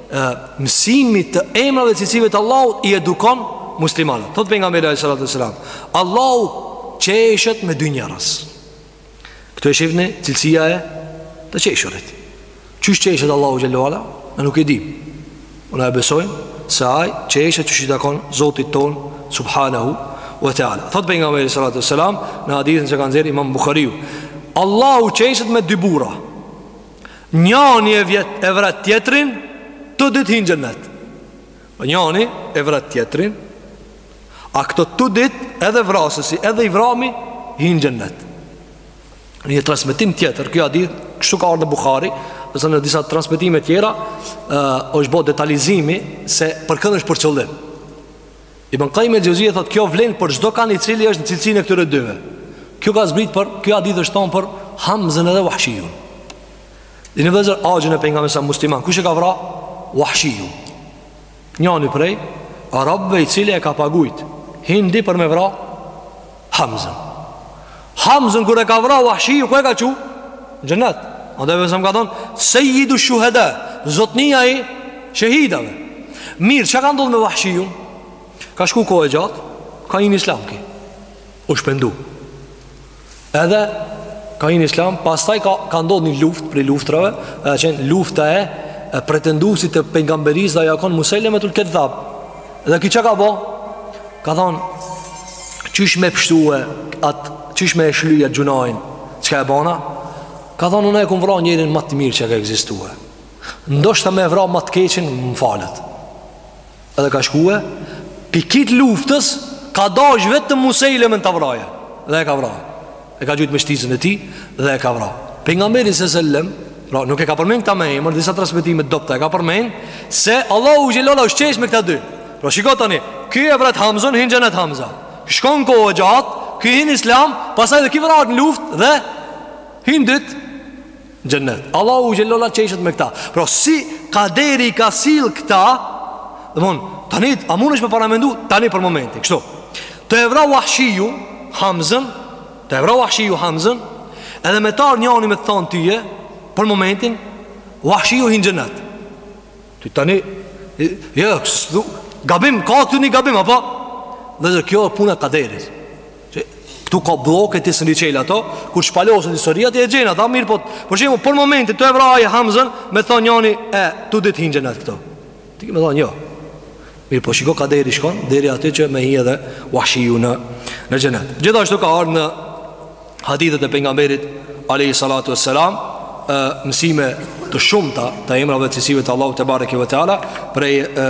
mësimi i emrave dhe cilësive të Allahut i edukon muslimanët. Thot pejgamberi alejhi salatu ue selam, Allahu qeshet me dy njerëz. Këtu e shihni cilësia e të qeshurit. Qysh qeshet Allahu xhele ue ala? Ne nuk e dimë. Po na e besojmë se ai qeshet qysh i takon Zotit tonë subhanahu wa taala. Thot pejgamberi alejhi salatu ue selam në hadithin që e ka nxjerrë Imam Buhariu, Allahu qeshet me dy burra. Njani e vjet e vret tjetrin Të dyt hinë n'xhennet po Njani e vret tjetrin A këta të dyt edhe vrasësi Edhe i vrami hinë n'xhennet Një transmitim tjetër Kjo hadith kështu ka ardhë në Buhari Ndërsa në disa transmitime tjera është bo detalizimi Se për kënd është për qëllim Ibn Kajjim el-Xhevzije thotë kjo vlen për çdo kan i cili është në cilësinë e këtyre dyve. Kjo ka zbrit për kjo hadith është thon për Hamzën edhe Wahshiun. Dini vëllezër axhën e pejgamberit alejhi salatu selam, kush e ka vra? Wahshiu. Njani prej arabëve i cili e ka pagujt Hindi për me vra Hamzën Hamzën kur e ka vra Wahshiju ku e ka çu? Në xhennet Alejhi selam ka thonë Sejidu shuhede Zotnia i shehidave Mirë çka ka ndodhë me Wahshiju? Ka shku kohë e gjatë Ka hi n'islam ky Është pendu Edhe Ka hi n'islam Pastaj ka, ka ndodhë një luftë Prej luftrave E ka qenë lufta e pretendusit të pejgamberisë Dhe ai ka konë Musejlemetul Kedhdhab Dhe ky çka ka bo Ka thonë Qysh me pështue atë Qysh me e shly at gjunahin çka e bona Ka thonë unë e kum vra njërin ma të mirë që ka ekzistue Ndoshta me e vra ma të keqin Më falet Edhe ka shkue Pikit luftës Ka dash vetëm Musejlemen ta vraje Dhe e ka vra E ka gjujt me shtizën e tij dhe e ka vra Pejgamberi alejhi selam pra, Nuk e ka përmen këta me emër Disa transmitimet të dobëta e ka përmen Se Allahu xhele ue ala është qesh me këta dy Pra shiko tani Ky e vret Hamzën hin n'xhennet Hamza Shkon kohë gjatë Ky hin n'islam Pastaj edhe ky vrahet në luftë dhe Hin t'dyt Xhennet Allahu xhele ue ala qeshet me këta Pra si kaderi i ka sjell këta Domethon Tani a mund është me paramendu Tani për momentin Kështu Tu e vra Wahshiju Hamzën Tu e vra Wahshiju Hamzën Edhe me t'ardh njani me të thonë tyje Për momentin Wahshiju hin n'xhennet Ty tani Jo, jo, kështu Gabim, ka këtu një gabim, apo? Vëllezër, kjo puna e kaderit Këtu ka blloke ti s'mund i çel ato Kur shpaloset historia ti e gjen Ata mirëpo Për shembull për momentin tu e vra aje Hamzën Me thonë njani e Të dytë hinë n'xhenet këto Ti me thonë jo Mirëpo shiko ku deri shkon Deri aty që me hi edhe Vahshiu në Në xhenet Gjithashtu ka ardhë në Hadithet e pejgamberit Alejhi salatu ve selam e, Mësime të shumëta Të emrave të cilësive të Allahut tebareke ve teala Prej e,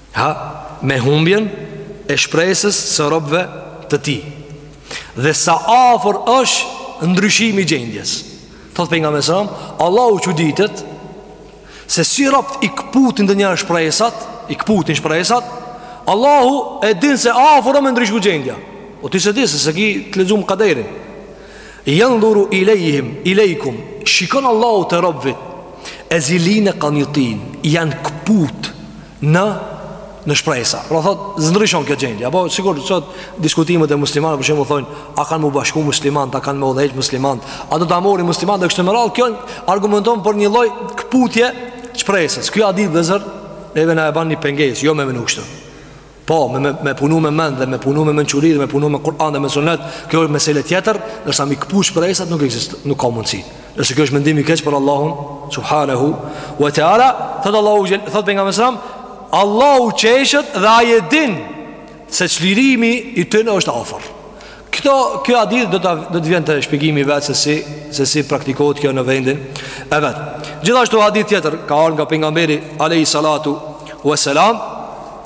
Ha, me humbjen e shpresës së robëve të tij. Dhe sa afër është ndryshimi i gjendjes. Thot pejgamberi selam, Allahu çuditet se si robt i kputin ndonjëra shpresat, i kputin shpresat, Allahu e din se afër o me ndryshu gjendja. Po ti s'e di se s'e ki të lexum kaderin. Yanduru ilayhim ilaykum shikon Allahu te robtë ezilin qanitin jan kput në në shpresa. Pra thot s'ndryshon kjo gjendje. Apo sikur sot diskutimet e muslimanëve për shembull thonë a kanë m'u bashku muslimanët, a kanë me udhëheq muslimanët, a do ta marrin muslimanët dhe kështu me radhë, kjo argumenton për një lloj kputje shpresës. Ky hadith vllezër neve na e ban një pengesë, jo me menu kështu Po, me, me, me punu me mend dhe me punu me mençuri dhe me punu me Kur'an dhe me sunet Kjo është mesele tjetër, ndërsa m'i këput shpresat nuk, ekzist, nuk ka mundësi Ndërsa kjo është mendim i keq për Allahun, subhanahu Wa ta'ala, thotë Allahu xhel, thotë pejgamberi selam Allahu qeshet dhe ai e din se çlirimi i tyne është afër Këto, kjo hadith do të vjen te shpjegimi i vet se si, se si praktikohet kjo në vendin e vet Gjithashtu hadith tjetër, ka ardh nga pejgamberi, alejhi salatu, wa salam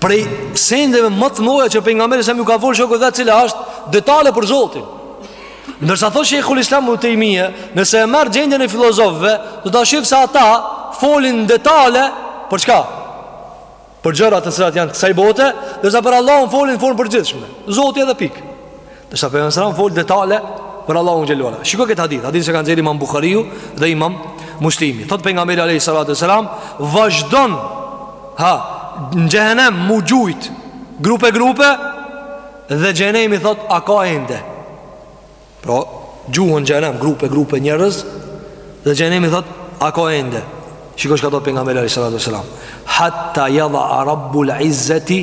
Prej sendeve ma të mëdha që pejgamberi selam ju ka folë shokëve cila ashtë detale për Zotin. Ndërsa thotë Sheikhul Islam Ibn Taymija, nëse e merr gjendjen e filozofëve, do ta shihsh se ata folin detale për çka? Për gjëra të cilat janë kësaj bote, ndërsa për Allahun folin në formë përgjithshme. Zoti edhe pikë. Ndërsa pejgamberi selam folë detale Për Allahun xhele ve ala Shiko këtë hadith Hadith që ka nxjerrë imam Bukhariu Dhe imam Muslimi Thot pejgamberi alejhi salatu selam Vazhdon Ha Në xhehenem mu gjujt Grupe grupe Dhe xhehenemi thot A ka ende Pra Gjuhen n'xhehenem Grupe grupe njerëz Dhe xhehenemi thot A ka ende Shiko çka thot pejgamberi alejhi salatu selam Hatta jadha a rabbul izzeti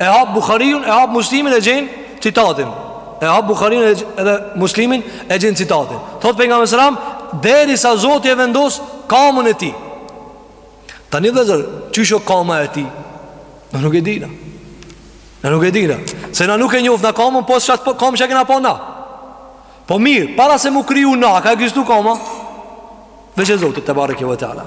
E hap Buhariun, e hap Muslimin e gjen citatin. E hap Buhariun edhe Muslimin e gjen citatin. Thot pejgamberi selam, derisa Zoti e vendos kamën e tij. Tani vllezër, qysh o kama e tij? Na nuk e dina. Na nuk e dina. Se na nuk e njohna kamën, po qat po kamë çi kena po na. Po mirë, para se mu kriju na, ka ekzistu kama? Veç e Zotit tebareke ve teala.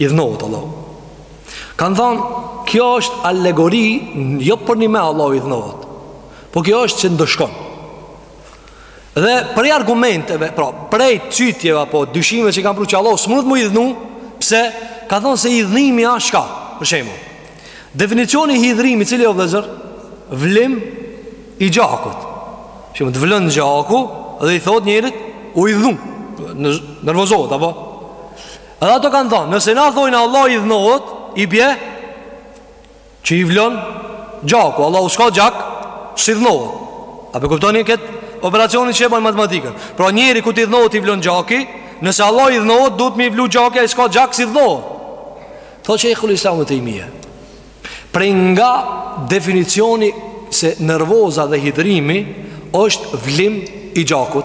Idhnohet Allahu Kanë thonë Kjo është alegori Jo përnime Allahu idhnohet Po kjo është që ndëshkon Dhe prej argumenteve Pra prej cytjeve Apo dyshimeve që kanë pru që Allahu s'mundet m'u idhnu Pse kanë thonë se idhnimi a çka Për shembull Definicioni i hidhërimit cili o vllezër Vlim i gjakut Për shembull të vlon gjaku Dhe i thot njerit U idhnu Nervozohet apo Edhe ato kanë thonë, nëse na thojmë Allahu idhnohet, i bje që i vlon gjaku, Allahu s'ka gjak, si idhnohet. A po e kuptoni këtë operacionin që e bajnë matematikën? Pra njeri kur t'idhnohet i vlon gjaki, nëse Allahu idhnohet, duhet me i vlu gjaki, ai s'ka gjak, si idhnohet. Thot Shejhul Islam Ibn Tejmije. Prej nga definicioni se nervoza dhe hidrimi është vlim i gjakut,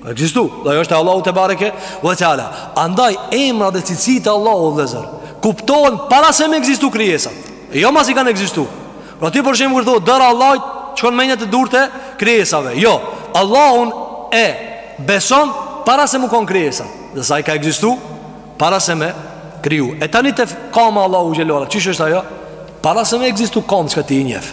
Ka egzistu, dhe ai është Allahu tebareke ve teala. Andaj emrat dhe cilësitë e Allahut vllezër kuptohen para se me egzistu krijesat. E jo masi kanë egzistu. Pra ti për shembull kur thu dora e Allahut t'shkon menja te durt e krijesave. Jo, Allahun e beson para se m'u kon krijesat. Dhe se ai ka egzistu para se me kriju. E tani te kama e Allahut xhelle ve ala, qysh është ajo? Para se me egzistu kamë çka ti i njeh.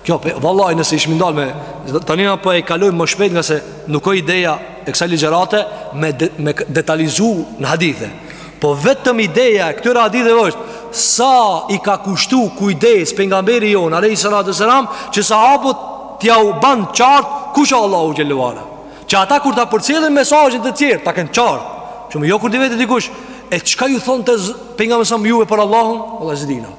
Kjo pe vallai nëse ishim ndal me tani na po e kalojmë ma shpejt ngase nuk o ideja e kësaj ligjërate me de, me detalizu në hadithe. Po vetëm ideja e këtyre haditheve është sa i ka kushtu kujdes pejgamberi jonë alejhi salatu ve selam që sahabëve t'jau ban qartë kush është Allahu xhelle ve ala. Që ata kur ta përcjellin mesazhin te tjerët ta kenë qartë. Për shembull jo kur t'i vetë dikush e çka ju thonte pejgamberi alejhi selam juve për Allahun, valla s'dim na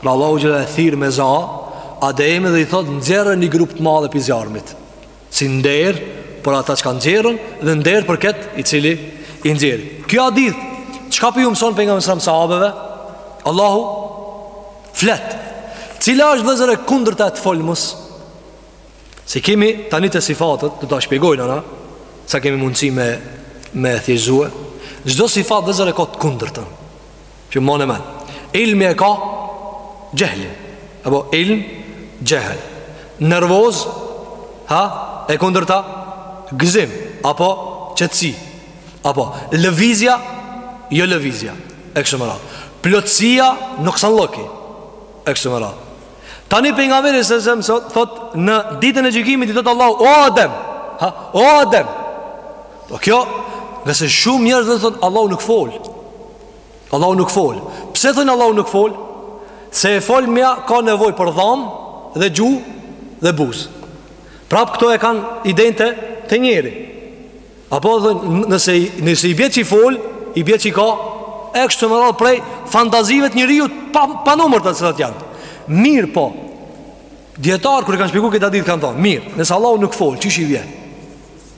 Pra Allahu xhelle e thirr me za Ademin dhe i thot nxjerre një grup të madh prej zjarrmit Si nder për ata çka nxjerren Dhe nder për këtë i cili i nxjerr Ky hadith Çka po ju mëson pejgamberi alejhi selam sahabeve Allahu flet Cila është vllezër e kundërta e të folmes Se kemi tani te sifatet Do ta shpjegojmë na Sa kemi mundësi me, me thjeshtëzu Çdo sifat vllezër e ka të kundërtën Kjo mone me Ilmi e ka Xhehlin Apo ilm Xhehl Nervoz Ha E kundërta Gzim Apo Qetsi Apo Lëvizja Jo lëvizja E kështu me radhë Plotësia Nuksanlloki E kështu me radhë Tani pejgamberi alejhi selam Thot në ditën e gjykimit i thotë Allahu O Adem Ha O Adem Po kjo Ngase shumë njerëz do t'thotë Allahu nuk fol Allahu nuk fol. Pse thon Allahu nuk fol? Se e folmja ka nevojë për dham dhe gju dhe buz. Prap këto e kanë idenë te njeri. Apo dhe nëse, nëse i bje që i fol, i bje që i ka, e kështu me radhë prej fantazive të njeriut pa, pa numër të cilat janë. Mirëpo, dijetarët kur e kanë shpjegu këtë hadith kanë thonë, mirë, nëse Allahu nuk fol, qysh i vjen?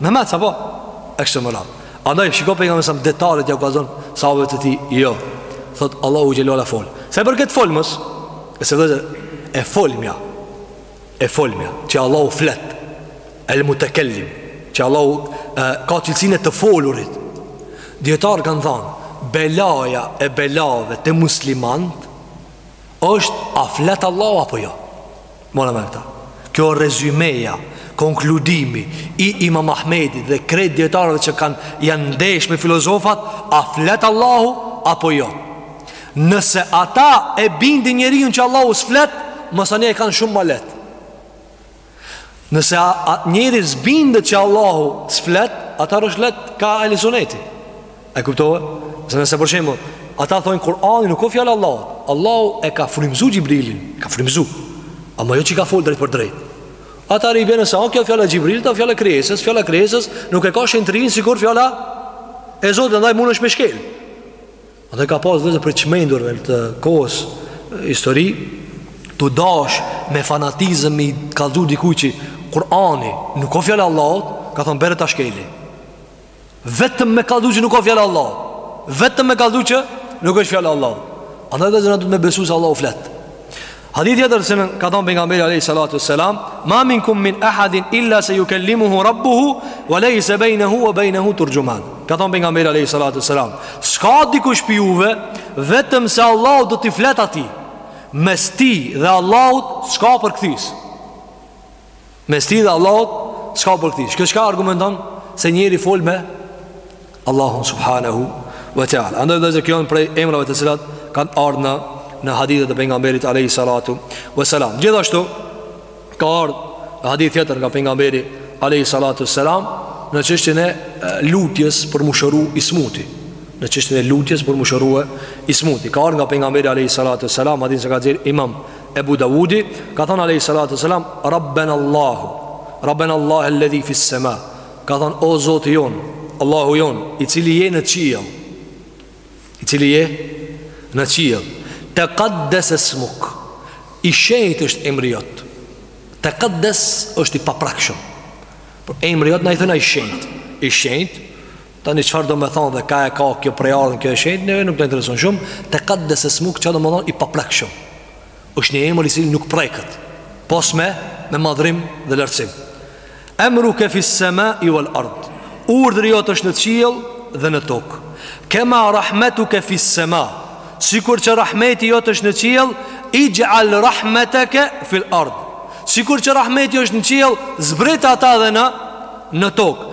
Memec apo E kështu me radhë Andaj shiko Pejgamberi alejhi selam detalet jau kallzon Sahabëve të tij Jo Thot Allahu xhele ve ala fol Se për këtë folmës E se dhe E folmja E folmja Që Allahu flet El mutekellim Që Allahu e, Ka cilësinë e të folurit Dijetarët kanë thanë Belaja e belave te muslimant është a flet Allahu apo jo Mora me këta Kjo rezumeja, konkludimi I imam Ahmedit dhe krejt dijetarëve që kanë janë ndesh me filozofat A flet Allahu apo jo Nëse ata e bindin njeriun që Allahu s'flet Masanej e kanë shumë ma leht Nëse a, a, njeri s'bindet që Allahu s'flet Atëherë është leht ka ehli suneti E kuptove? Se nëse për shembull, ata thonë Kur'ani nuk o fjala e Allahut. Allahu e ka frymzu Xhibrilin, ka frymzu. Ama jo që ka fol drejtpërdrejt. Atëherë i bjen se kjo fjalë e Xhibrilit, ta fjala e krijesës, fjala e krijesës, nuk e ka shenjtrinë sikur fjala e Zotit, ndaj mundesh me shkel. Ata ka pas dhe prej çmendurive të kohës histori tu dasht me fanatizëm i kallzu dikujt që Kur'ani nuk o fjala e Allahut, ka thon bjere ta shkeli. Vetëm me kallzu që nuk o fjalë e Allahut Vetëm me kallzu që nuk është fjalë e Allahut Andaj domethënë duhet me besu se Allahu flet Hadith tjetër se na ka thonë Pejgamberi alejhi salatu selam Ma minkum min ahadin illa sejukellimuhu rabbuhu wa lejse bejnehu wa bejnehu terxhuman Ka thonë Pejgamberi alejhi salatu selam S'ka dikush prej juve Vetëm se Allahu do t'i flet atij Mes tij dhe Allahut s'ka përkthys Mes tij dhe Allahut s'ka përkthys. Kjo çka argumenton se njeri fol me Allahun subhanahu wa taala. Andaj dhe këto janë prej emrave të cilat kanë ardhur në në hadithet e pejgamberit alayhi salatu wa salam. Gjithashtu ka ardhur në hadith tjetër nga pejgamberi alayhi salatu wa salam në çështjen e lutjes për m'u shëru i smuti. Në çështjen e lutjes për m'u shëru i smuti. Ka ardhur nga pejgamberi alayhi salatu wa salam hadith që ka dhënë Imam Ebu Dawudi ka thënë alayhi salatu selam Rabbena Allahu Rabbena Allahu alladhi fi sema ka thënë o Zoti jon Allahu jon i cili je në qiell i cili je në qiell teqaddes esmuk i shenjt është emri jot teqaddes është i paprekshëm por emri jot na i thënë i shenjt i shenjt Tani çfarë do me thonë dhe ka e ka kjo prejardhjen kjo e shenjtë Neve nuk na intereson shumë Tekaddesesmuk që do me thonë i paprekshëm është një emër i cili nuk preket Pos me, me madhërim dhe lartësim Emruke fissemai wal ard Urdhri jot është në qiell dhe në tokë Kema rahmetuke fissema Sikur që rahmeti jot është në qiell Ixh'al rahmeteke fil ard Sikur që rahmeti është në qiell Zbrite ata dhe në, në tokë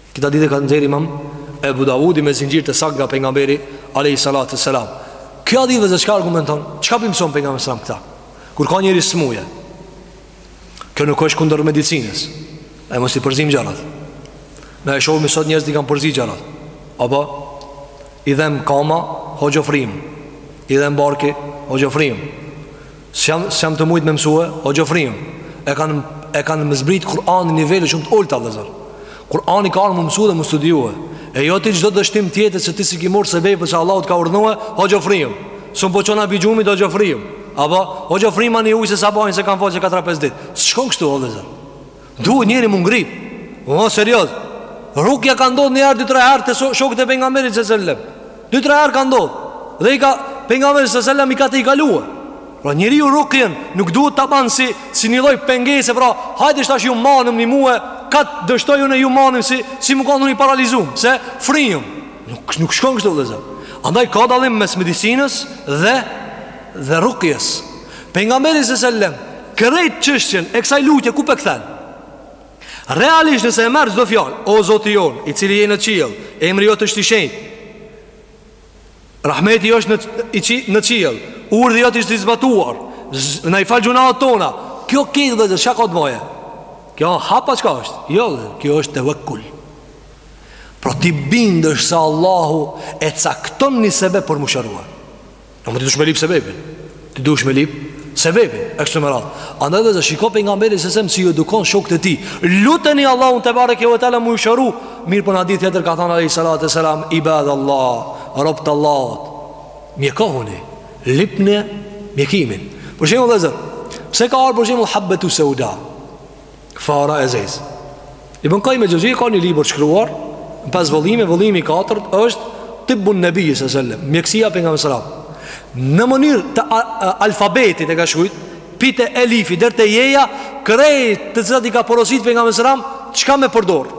Këtë hadith e ka nxjerrë Imam Ebu Davudi me zinxhir të saktë nga pejgamberi alayhi salatu selam. Ky hadith vetë çka argumenton? Çka po mëson pejgamberi selam këta? Kur ka njeri smuje. Kjo nuk është kundër medicinës. E mos i përzim gjërat. Na e shohim sot njerëz që i kanë përzi gjërat. Apo i dhem kama, hoxhë frym. I dhem barki, hoxhë frym. S'jam s'jam tu mujt me mësue, hoxhë frym. E kanë e kanë zbrit Kur'anin në nivele shumë të ulëta vëllazër. Kur'ani ka ardh me u mësue dhe me u studiue. E jo ti çdo dështim tjetër se ti s'i ki marr sebepet që Allahu të ka urdhënue, hoxhë frym. S'un po çona pi gjumit hoxhë frym. Apo hoxhë fryma ni ujë se sabahin s'e kam fal qe katër a pesë ditë. S'shkon kështu o vëllazër. Duhet njeri me u ngrit Më më serioz Rukja ka ndodhë një herë 2-3 herë Te shokët e pejgamberit se sëllem 2-3 herë ka ndodhë Dhe i ka pejgamberi se sëllem i ka tejkaluë Pra njeriu rukjen nuk duhet ta banë si, si një lloj pengese Pra hajde tash ju manëm muë Ka të dështoj unë e ju manëm si, si me kanë unë i paralizum Se fryjëm Nuk, nuk shkon kështu vëllezër Andaj ka dalim mes medicinës dhe, dhe rukjes Pejgamberi s.a.s. krejt çështjen e kësaj lutje ku pe kthen? Realisht nëse e merr çdo fjalë, o Zoti jonë, i cili je në qiell, emri jot është i shenjtë. Rahmeti është në qi, në qiell. Urdhri jot është i zbatuar. Na i fal gjunahet tona. Kjo krejt vëllezër çka ka të bëjë? Kjo a pa çka është? Jo, kjo është tewakkul. Pra ti bindësh se Allahu e cakton një sebep për me u shëruar. Ama ti dush me lip sebebin Ti dush me lip sebebin E kështu me radhë Andaj vëllezër shiko pejgamberi selem si i edukon shokët e tij Luteni Allahun tebareke ve teala me ju shëru Mirëpo po në hadith tjetër ka thanë alejhi salatu selam Ibad Allah Robt e Allahut Mjekohuni Lipni mjekimin Për shembull vëllezër Pse ka ardh për shembull habbetu seuda Fara e zez Ibn Kajim el Xheuzi ka një libër shkruar Në pesë vëllime, vëllimi 4 është Tibun nebij se selem Mjekësia e pejgamberit selam Në mënyrë të alfabetit e ka shkrujt Pi te elifi, deri te jeja Krejt të cilat i ka porosit pejgamberi selam Çka me përdor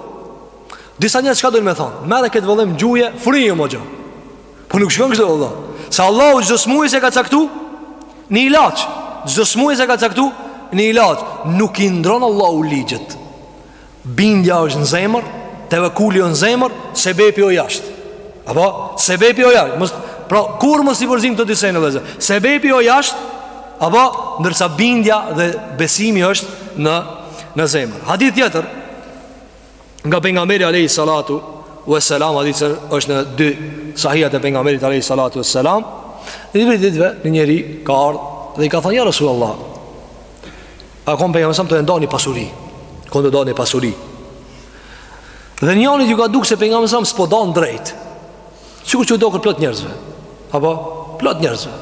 Disa njerëz çka dojnë me thonë Merre këtë vëllim gjuje, fryjëm hoxhë Po nuk shkon kështu Allah. Se Allahu çdo smujes e ka caktu ni ilaç. Çdo smujes e ka caktu ni ilaç. Nuk i ndron Allahu ligjet. Bindja është në zemër, tevekuli o në zemër, sebepi o jashtë. Apo sebepi o jashtë. Mos pra kurr mos i përzim këto dy sene vllezër. Sebepi o jashtë. Apo ndërsa bindja dhe besimi është në në zemër. Hadith tjetër. Nga pejgamberi Alejhi Salatu Ue Selam Hadithi është në dy sahihat e pejgamberit Alejhi Salatu Ue Selam Një prej ditëve një njeri ka ardhë Dhe i ka thonë ja Rasulallah A konë pejgamberi alejhi selam tu ndo ni pasuri Konë tu ndo ni pasuri Dhe njanit ju ka dukë se pejgamberi alejhi selam S'po dan drejt Sikur që u doket plot njerëzve Apo plot njerëzve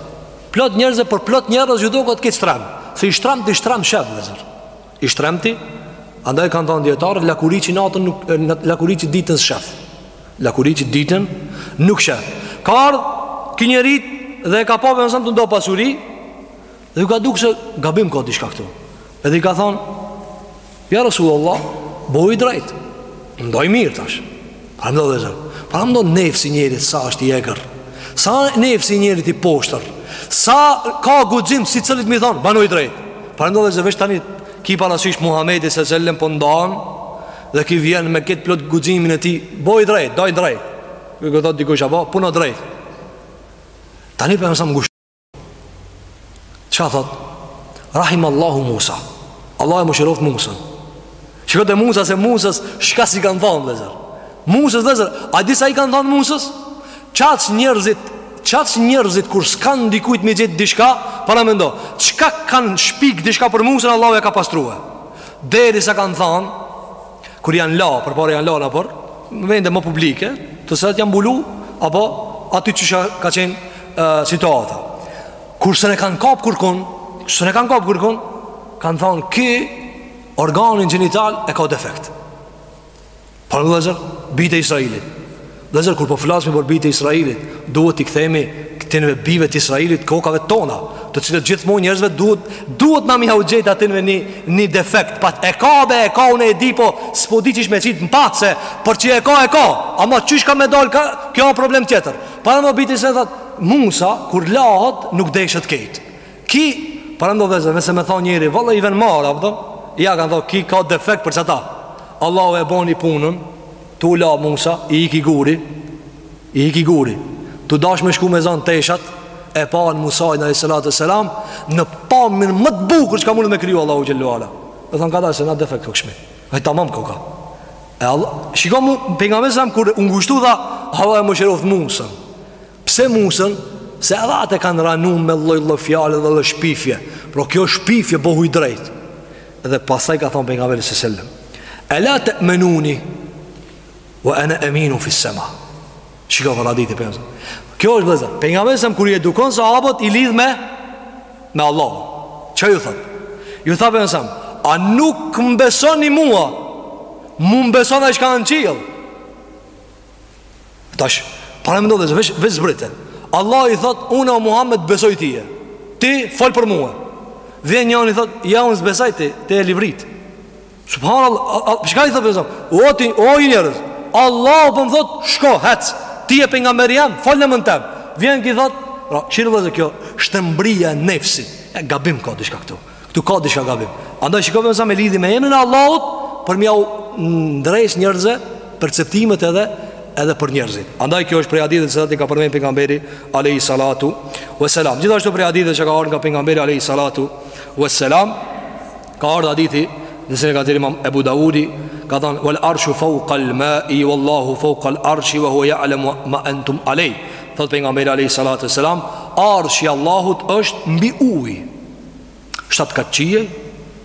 Plot njerëzve por plot njerëzve Ju doket shtram Se i shtramti shtram shef I shtremti, andaj kanë thënë dijetarët, lakuriçi natën nuk lakuriçi ditën shef. Lakuriçi ditën nuk shef. Ka ardh ky njeri dhe e ka pa pejgamberin alejhi selam tu ndo pasuri dhe ju ka dukë se gabim ka diçka këtu. Edhe i ka thënë Ja Rasulullah, bo i drejt. Ndaj mirë tash. Paramendo vllezër Paramendo nefsi i njerit sa është i egër Sa nefsi i njerit i poshtër Sa ka guxim secilit mi thonë Banu i drejt Paramendo vllezër Veç tani ki parasysh Muhammedi alejhi selam po ndan Dhe ki vjenë me këtë plot guximin e tij Bo i drejt, daj drejt Kur thot dikush apo, puno drejt Tani pejgamberi alejhi selam Çka thot? Rahim Allahu Musa Allahu e mëshiroftë Musën Shiko te Musa se Musës Çka s'i kanë thonë vllezër Musës vllezër A di sa i kanë thonë Musës Qaq njerëzit Qaq njerëzit kur s'kanë dikujt me i gjet diçka Paramendo Çka kanë shpik diçka për Musën Allahu e ka pastrue Derisa kanë thonë Kur janë la, përpara janë la nëpër Në vende më publike Të cilat janë bulu Apo aty qysh ka qenë e, situata Kur s'un e kanë kapë kërkun S'un e kanë kapë kërkun Kanë thonë ki organin gjenital e ka defekt Paramendo vllezër Bijtë e Israelit Vëllezër kur po flasim për bijtë e Israilit, duhet t'i kthemi këtinve bijve të Israilit kokave tona, të cilët gjithmonë njerëzve duhet duhet na me jau gjet atinve një një defekt, pat e ka be e ka unë e di po s'po di çish me çit n'pah se për çi e ka e ka, ama çish ka me dal ka kjo është problem tjetër. Paramendo se thot Musa kur lahet nuk deshet krejt. Ki paramendo vëllezër nëse me thon njeri vallahi i vjen marre apo do ja kanë thon ki ka defekt për çata. Allahu e boni punën Tu la Musa, i iki guri, i iki guri. Tu dash me shku me zon teshat, e panë Musain alejhi salatu ve selam, në pamjen ma të bukur që ka mund me kriju Allahu xhelle ve ala. Dhe thonë ka da se na defekt këkshmi. Ai tamam koka. E Allah, shiko mu, Pejgamberi a.s., kur u ngushtu tha, Allahu e mëshiroftë Musën. Pse Musën? Se edhe atë e kanë ranu me lloj lloj fjale dhe lloj shpifje Pra kjo shpifje bohu i drejtë Edhe pastaj ka thonë Pejgamberi salallahu alejhi ve sellem Ela te'menuni ve ene eminu fis-sema Shiko për raditi për nëzëm Kjo është vllazën Pejgamberi a.s. kur i edukon sahabët i lidh me me Allahun Çka ju thot? Ju tha Pejgamberi a.s. A nuk më besoni mua Mu më beson Ai që ka në qiell Tash, paramendoje, veç, veç zbret e Allahu i thot, unë o Muhammed besoj tije Ti, fol për mue Dhe njani i thot, jo unë s'besoj ty, ti e livrit Subhanallah, çka i thot për O ti, o njerëz Allahu po më thot, shko, hec Ti je pejgamberi jem, fol n'emën tem Vjen ky i thot, ra, qirë dhe zë kjo shtrembëria e nefsit E gabim ka diçka këtu Këtu ka diçka gabim Andaj shikove nësa me lidh me emrin e Allahut Për me jau ndreq njerëzve Perceptimet edhe edhe për njerëzit Andaj kjo është prej haditheve që i ka përmend Pejgamberi alejhi salatu ve selam Gjithashtu prej haditheve që ka ardh nga Pejgamberi alejhi salatu ve selam Ka ardh hadithi që e ka imam Ebu Davudi Ka thonë Vel arshu feukal mai vallahu feukal arshi ve huve ja'lemu ma entum alejh Thot Pejgamberi alejhi salatu ve selam Arshi i Allahut është mbi ujë Shtatë katë qiell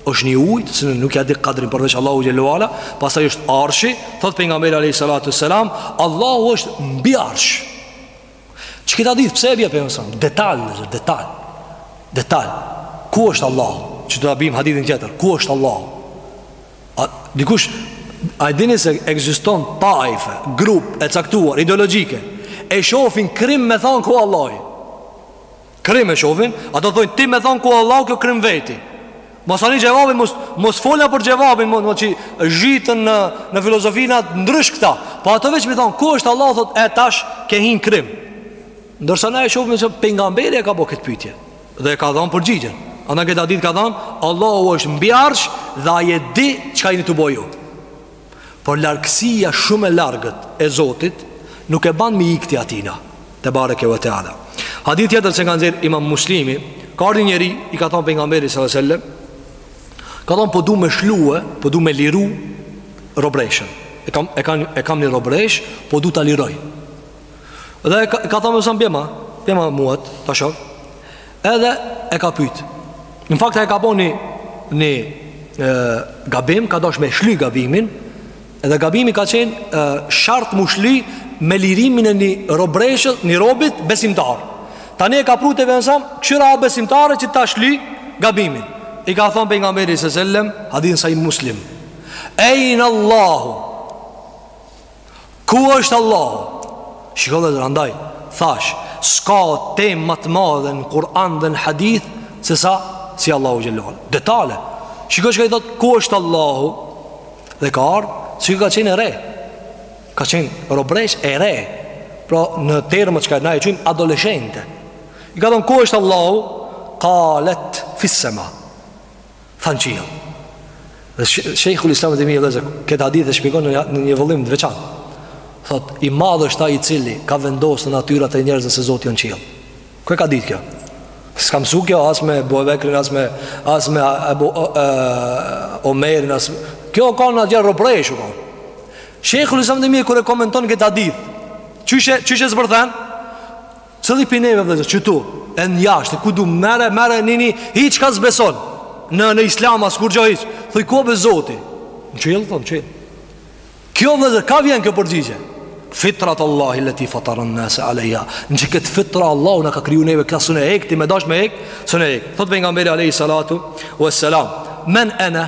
është një ujë se nuk ja di kadrin përveç Allahut xhelle ve ala Pastaj është arshi Thot Pejgamberi a.s. Allahu është mbi arsh Që këta ditë pse e bje Pejgamberi a.s. Detal, detal Detal Ku është Allahu Që do ta bim hadithin tjetër Ku është Allahu A, dikush A e dini se ekziston tajfe Grup e caktuar ideologjike E shofin krim me thanë ku Allahu Krim e shofin Ato thojnë ti me thonë ku Allah kjo krim n'veti Mos ani xhevabin Mos, mos fol na për xhevabin Mos që zhyten në, në filozofina ndryshe këta Po ato veç me thonë ku është Allah thot e tash ke hin krim Ndërsa na e shofin se Pejgamberi e ka bo këtë pytje Dhe e ka dhonë përgjigjen A në këtë hadith ka dhonë Allahu është mbi arsh Dhe Ai e di çka jeni tu bo ju Por largësia shumë e largët e Zotit nuk e ban me i ik ti Atina tebareke ve teala Hadith tjetër që e ka nxjerr imam Muslimi Ka ardh ni njeri i ka thonë Pejgamberit salallahu alejhi ve sellem Ka thonë po du me shlue, po du me liru robreshen E kam, e kam, e kam një robreshë, po du ta liroj Dhe ka, ka thonë Pejgamberi a.s. bjema, bjema mue, ta shoh Edhe e ka pyt Në fakt e ka bo një Një e, gabim Ka dosh me shly gabimin Edhe gabimi ka qenë e, shart mu shly Me lirimin e një robreshës Një robit besimtar Tani e ka pru te vensam Kshyr a a besimtare që ta shly gabimin I ka thonë pejgamberi sa sellem Hadithi në Sahih Muslim Ejne Allahu Ku është Allahu? Shiko vllezër andaj, thash, s'ka temë më të madhe në Kur'an dhe në hadith, se sa si Allahu Xhelle ve ala. Detale. Shiko çka i thot, ku është Allahu? Dhe ka ardhë, çika ka qenë e re. Ka qenë robresh e re. Pra në terma çka na e qujm adoleshente. I ka thonë, ku është Allahu? Kalet fissema. Tha në qiell Dhe Shejhul Islam Ibn Tejmije vllezër Këtë hadith e shpjegon në një vëllim të veçant Thot, i madh është ai i cili Ka vendosë në natyrat e njerëzve se Zoti o në qiell Ku e ka dit kjo? S'ka mësu kjo as me Ebu Bekrin, as me, as me Ebu, e, Omerin as... Kjo ka një robresh u kon Shejhul Islam Ibn Tejmije kur e komenton këtë hadith Qysh e, qysh e zë Cili prej neve vllezër që tu E në jashtë, kudo merre, merre nini Hiç çka s'beson Në, në islam as kurgjo hiç Thuj ku be Zoti Në qiell, thot në qiell Kjo vllezër, ka vjen kjo përgjigje Fitrat Allahi leti fataren nase alejha Në qëkëtë fitra Allahu Na ka kriju neve këta sun e hek Ti me dash me hek Sun e hek Thot pejgamberi alejhi salatu ve selam Men ene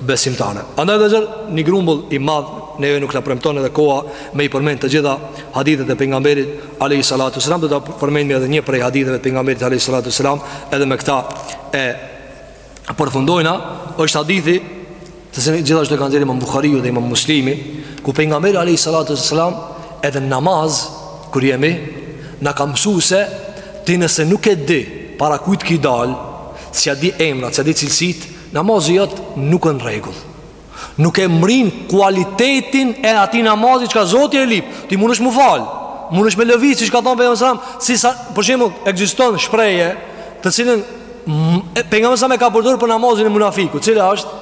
besimtare. Andaj vllezër, një grumbull i madh, neve nuk na premton edhe koha me i përmend të gjitha hadithet e pejgamberit alejhi salatu selam, do ta përmendmi edhe një prej haditheve pejgamberit alejhi salatu selam, edhe me këta e përfundojna, është hadithi të cilin gjithashtu e ka nxjerr imam Buhariu dhe imam Muslimi, ku pejgamberi alejhi salatu selam edhe në namaz, kur jemi, na ka msu se ti nëse nuk e di para kujt ki dal, si a di emrat, si a di cilësit, Namazi jot nuk ë në rregull. Nuk e mrin kualitetin e atij namazi çka Zoti e lip. Ti mundesh mu fal, mundesh me lëviz siç ka thënë pejgamberi selam, si sa për shembull ekziston shprehje të cilën pejgamberi selam e ka përdorur për namazin e munafikut, cila është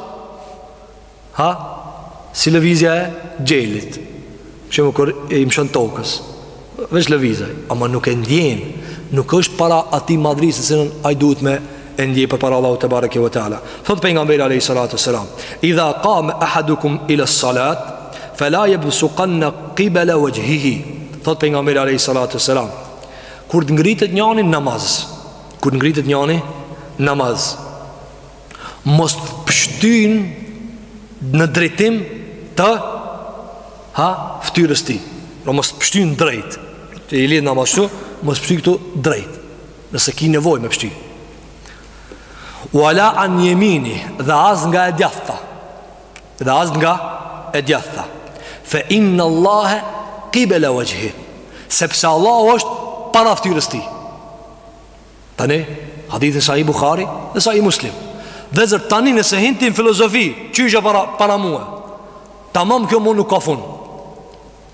Ha? Si lëvizja e gjelit. Shembull kur i mshon tokës. Veç lëviz ai, ama nuk e ndjen. Nuk është para atij madhërisë se ai ai duhet me e ndje përpara Allahu tebareke ve teala. Thot pejgamberi alayhi salatu selam, "Idha qama ahadukum ila salat, fala yabsuqanna qibala wajhihi." Thot pejgamberi alayhi salatu selam, "Kur të ngritet njani namaz, kur të ngritet njani namaz, mos të pështyn në drejtim të ha ftyrës tij pra mos të pështyn drejt të i lidhë namaz shtu mos të pështyn këtu drejt nëse ki nevoj me pështy ue la an jemini dhe as nga e djathta dhe as nga e djathta fe inne Allahe kibele vexhhi sepse Allahu është para ftyrës tij Tani, hadithi n'Sahih Bukhari dhe Sahih Muslim Vllezër tani nëse hin ti në filozofi Qysh â para, para mue Tamam kjo mo nuk ka fun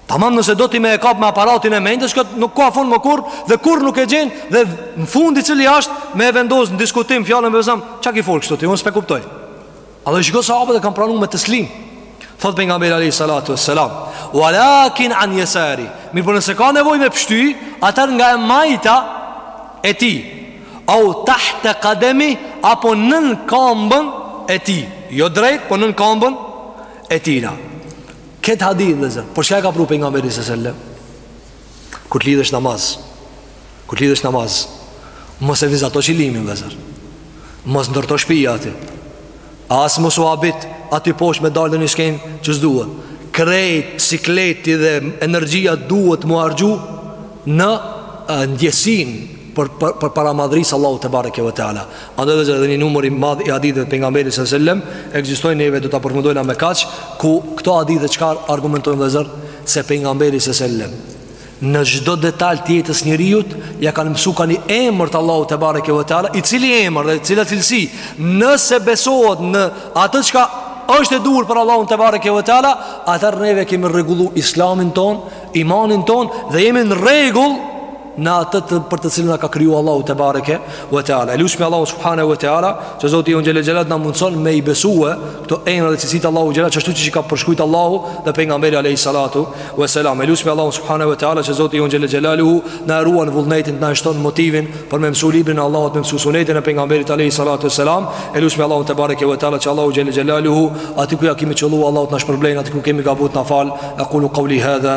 Tamam nëse do ti me e kap me aparatin e mendjes Këtë nuk ka fun më kurr Dhe kurr nuk e gjen Dhe në fund i cili asht me e vendos në diskutim Fjalën për zëmë Ça ki fol kështu ti, unë s'pe kuptoj Edhe shiko sahabët e kanë pranu me teslim Thot pejgamberi alejhi salatu ve selam Walakin an jesari Mirëpo nëse ka nevoj me pështy Atëher nga e majta e tij Au tahte kademi Apo nën kambën e tij Jo drejt, po nën kambën e tina Këtë hadith vllezër Për çka e ka pru pejgamberi se sellem Kur të lidhësh namaz Kur të lidhësh namaz Mos e vizato qëllimi vllezër Mos ndërto shpija aty As mos u habit Aty posh me dalë në një sken Që s'duhet Krejt, sikleti dhe energjia duhet m'u harxhu Në ndjesin Për, për, për para madhërisë Allahu te bareke ve teala Andaj vllezër edhe një numër i madh i haditheve pejgamberit se sellem Ekzistojnë neve do ta përfundojna me kaq Ku këto hadithe çka argumentojnë vllezër Se pejgamberi se sellem në çdo detaj të jetës njeriut ja kanë mësu ka një emër të Allahu te bareke ve teala i cili emër dhe i cila cilësi nëse besohet në atë çka është e duhur për Allahun te bareke ve teala atëher neve kemi rregullu islamin tonë imanin tonë dhe jemi në rregull në atë të për të cilën na ka kriju Allahu te bareke ve teala. E lusmi Allahun subhanahu ve teala, që Zoti jon xhele xhelal t'na mundson me i besue këto emra dhe cilësi të Allahu xhelat ashtu siç i ka përshkruajt Allahu dhe pejgamberi alayhi salatu ve selam. E lusmi Allahun subhanahu ve teala, që Zoti jon xhele xhelalu na ruan vullnetin, na shton motivin për me mësu librin e Allahut, me mësu sunetin e pejgamberit alayhi salatu ve selam. E lusmi Allahun te bareke ve teala, që Allahu xhele xhelalu aty ku ja kemi qëllu Allahu të na shpërblejë aty ku kemi gabu t'na fal. Aqulu qouli hadha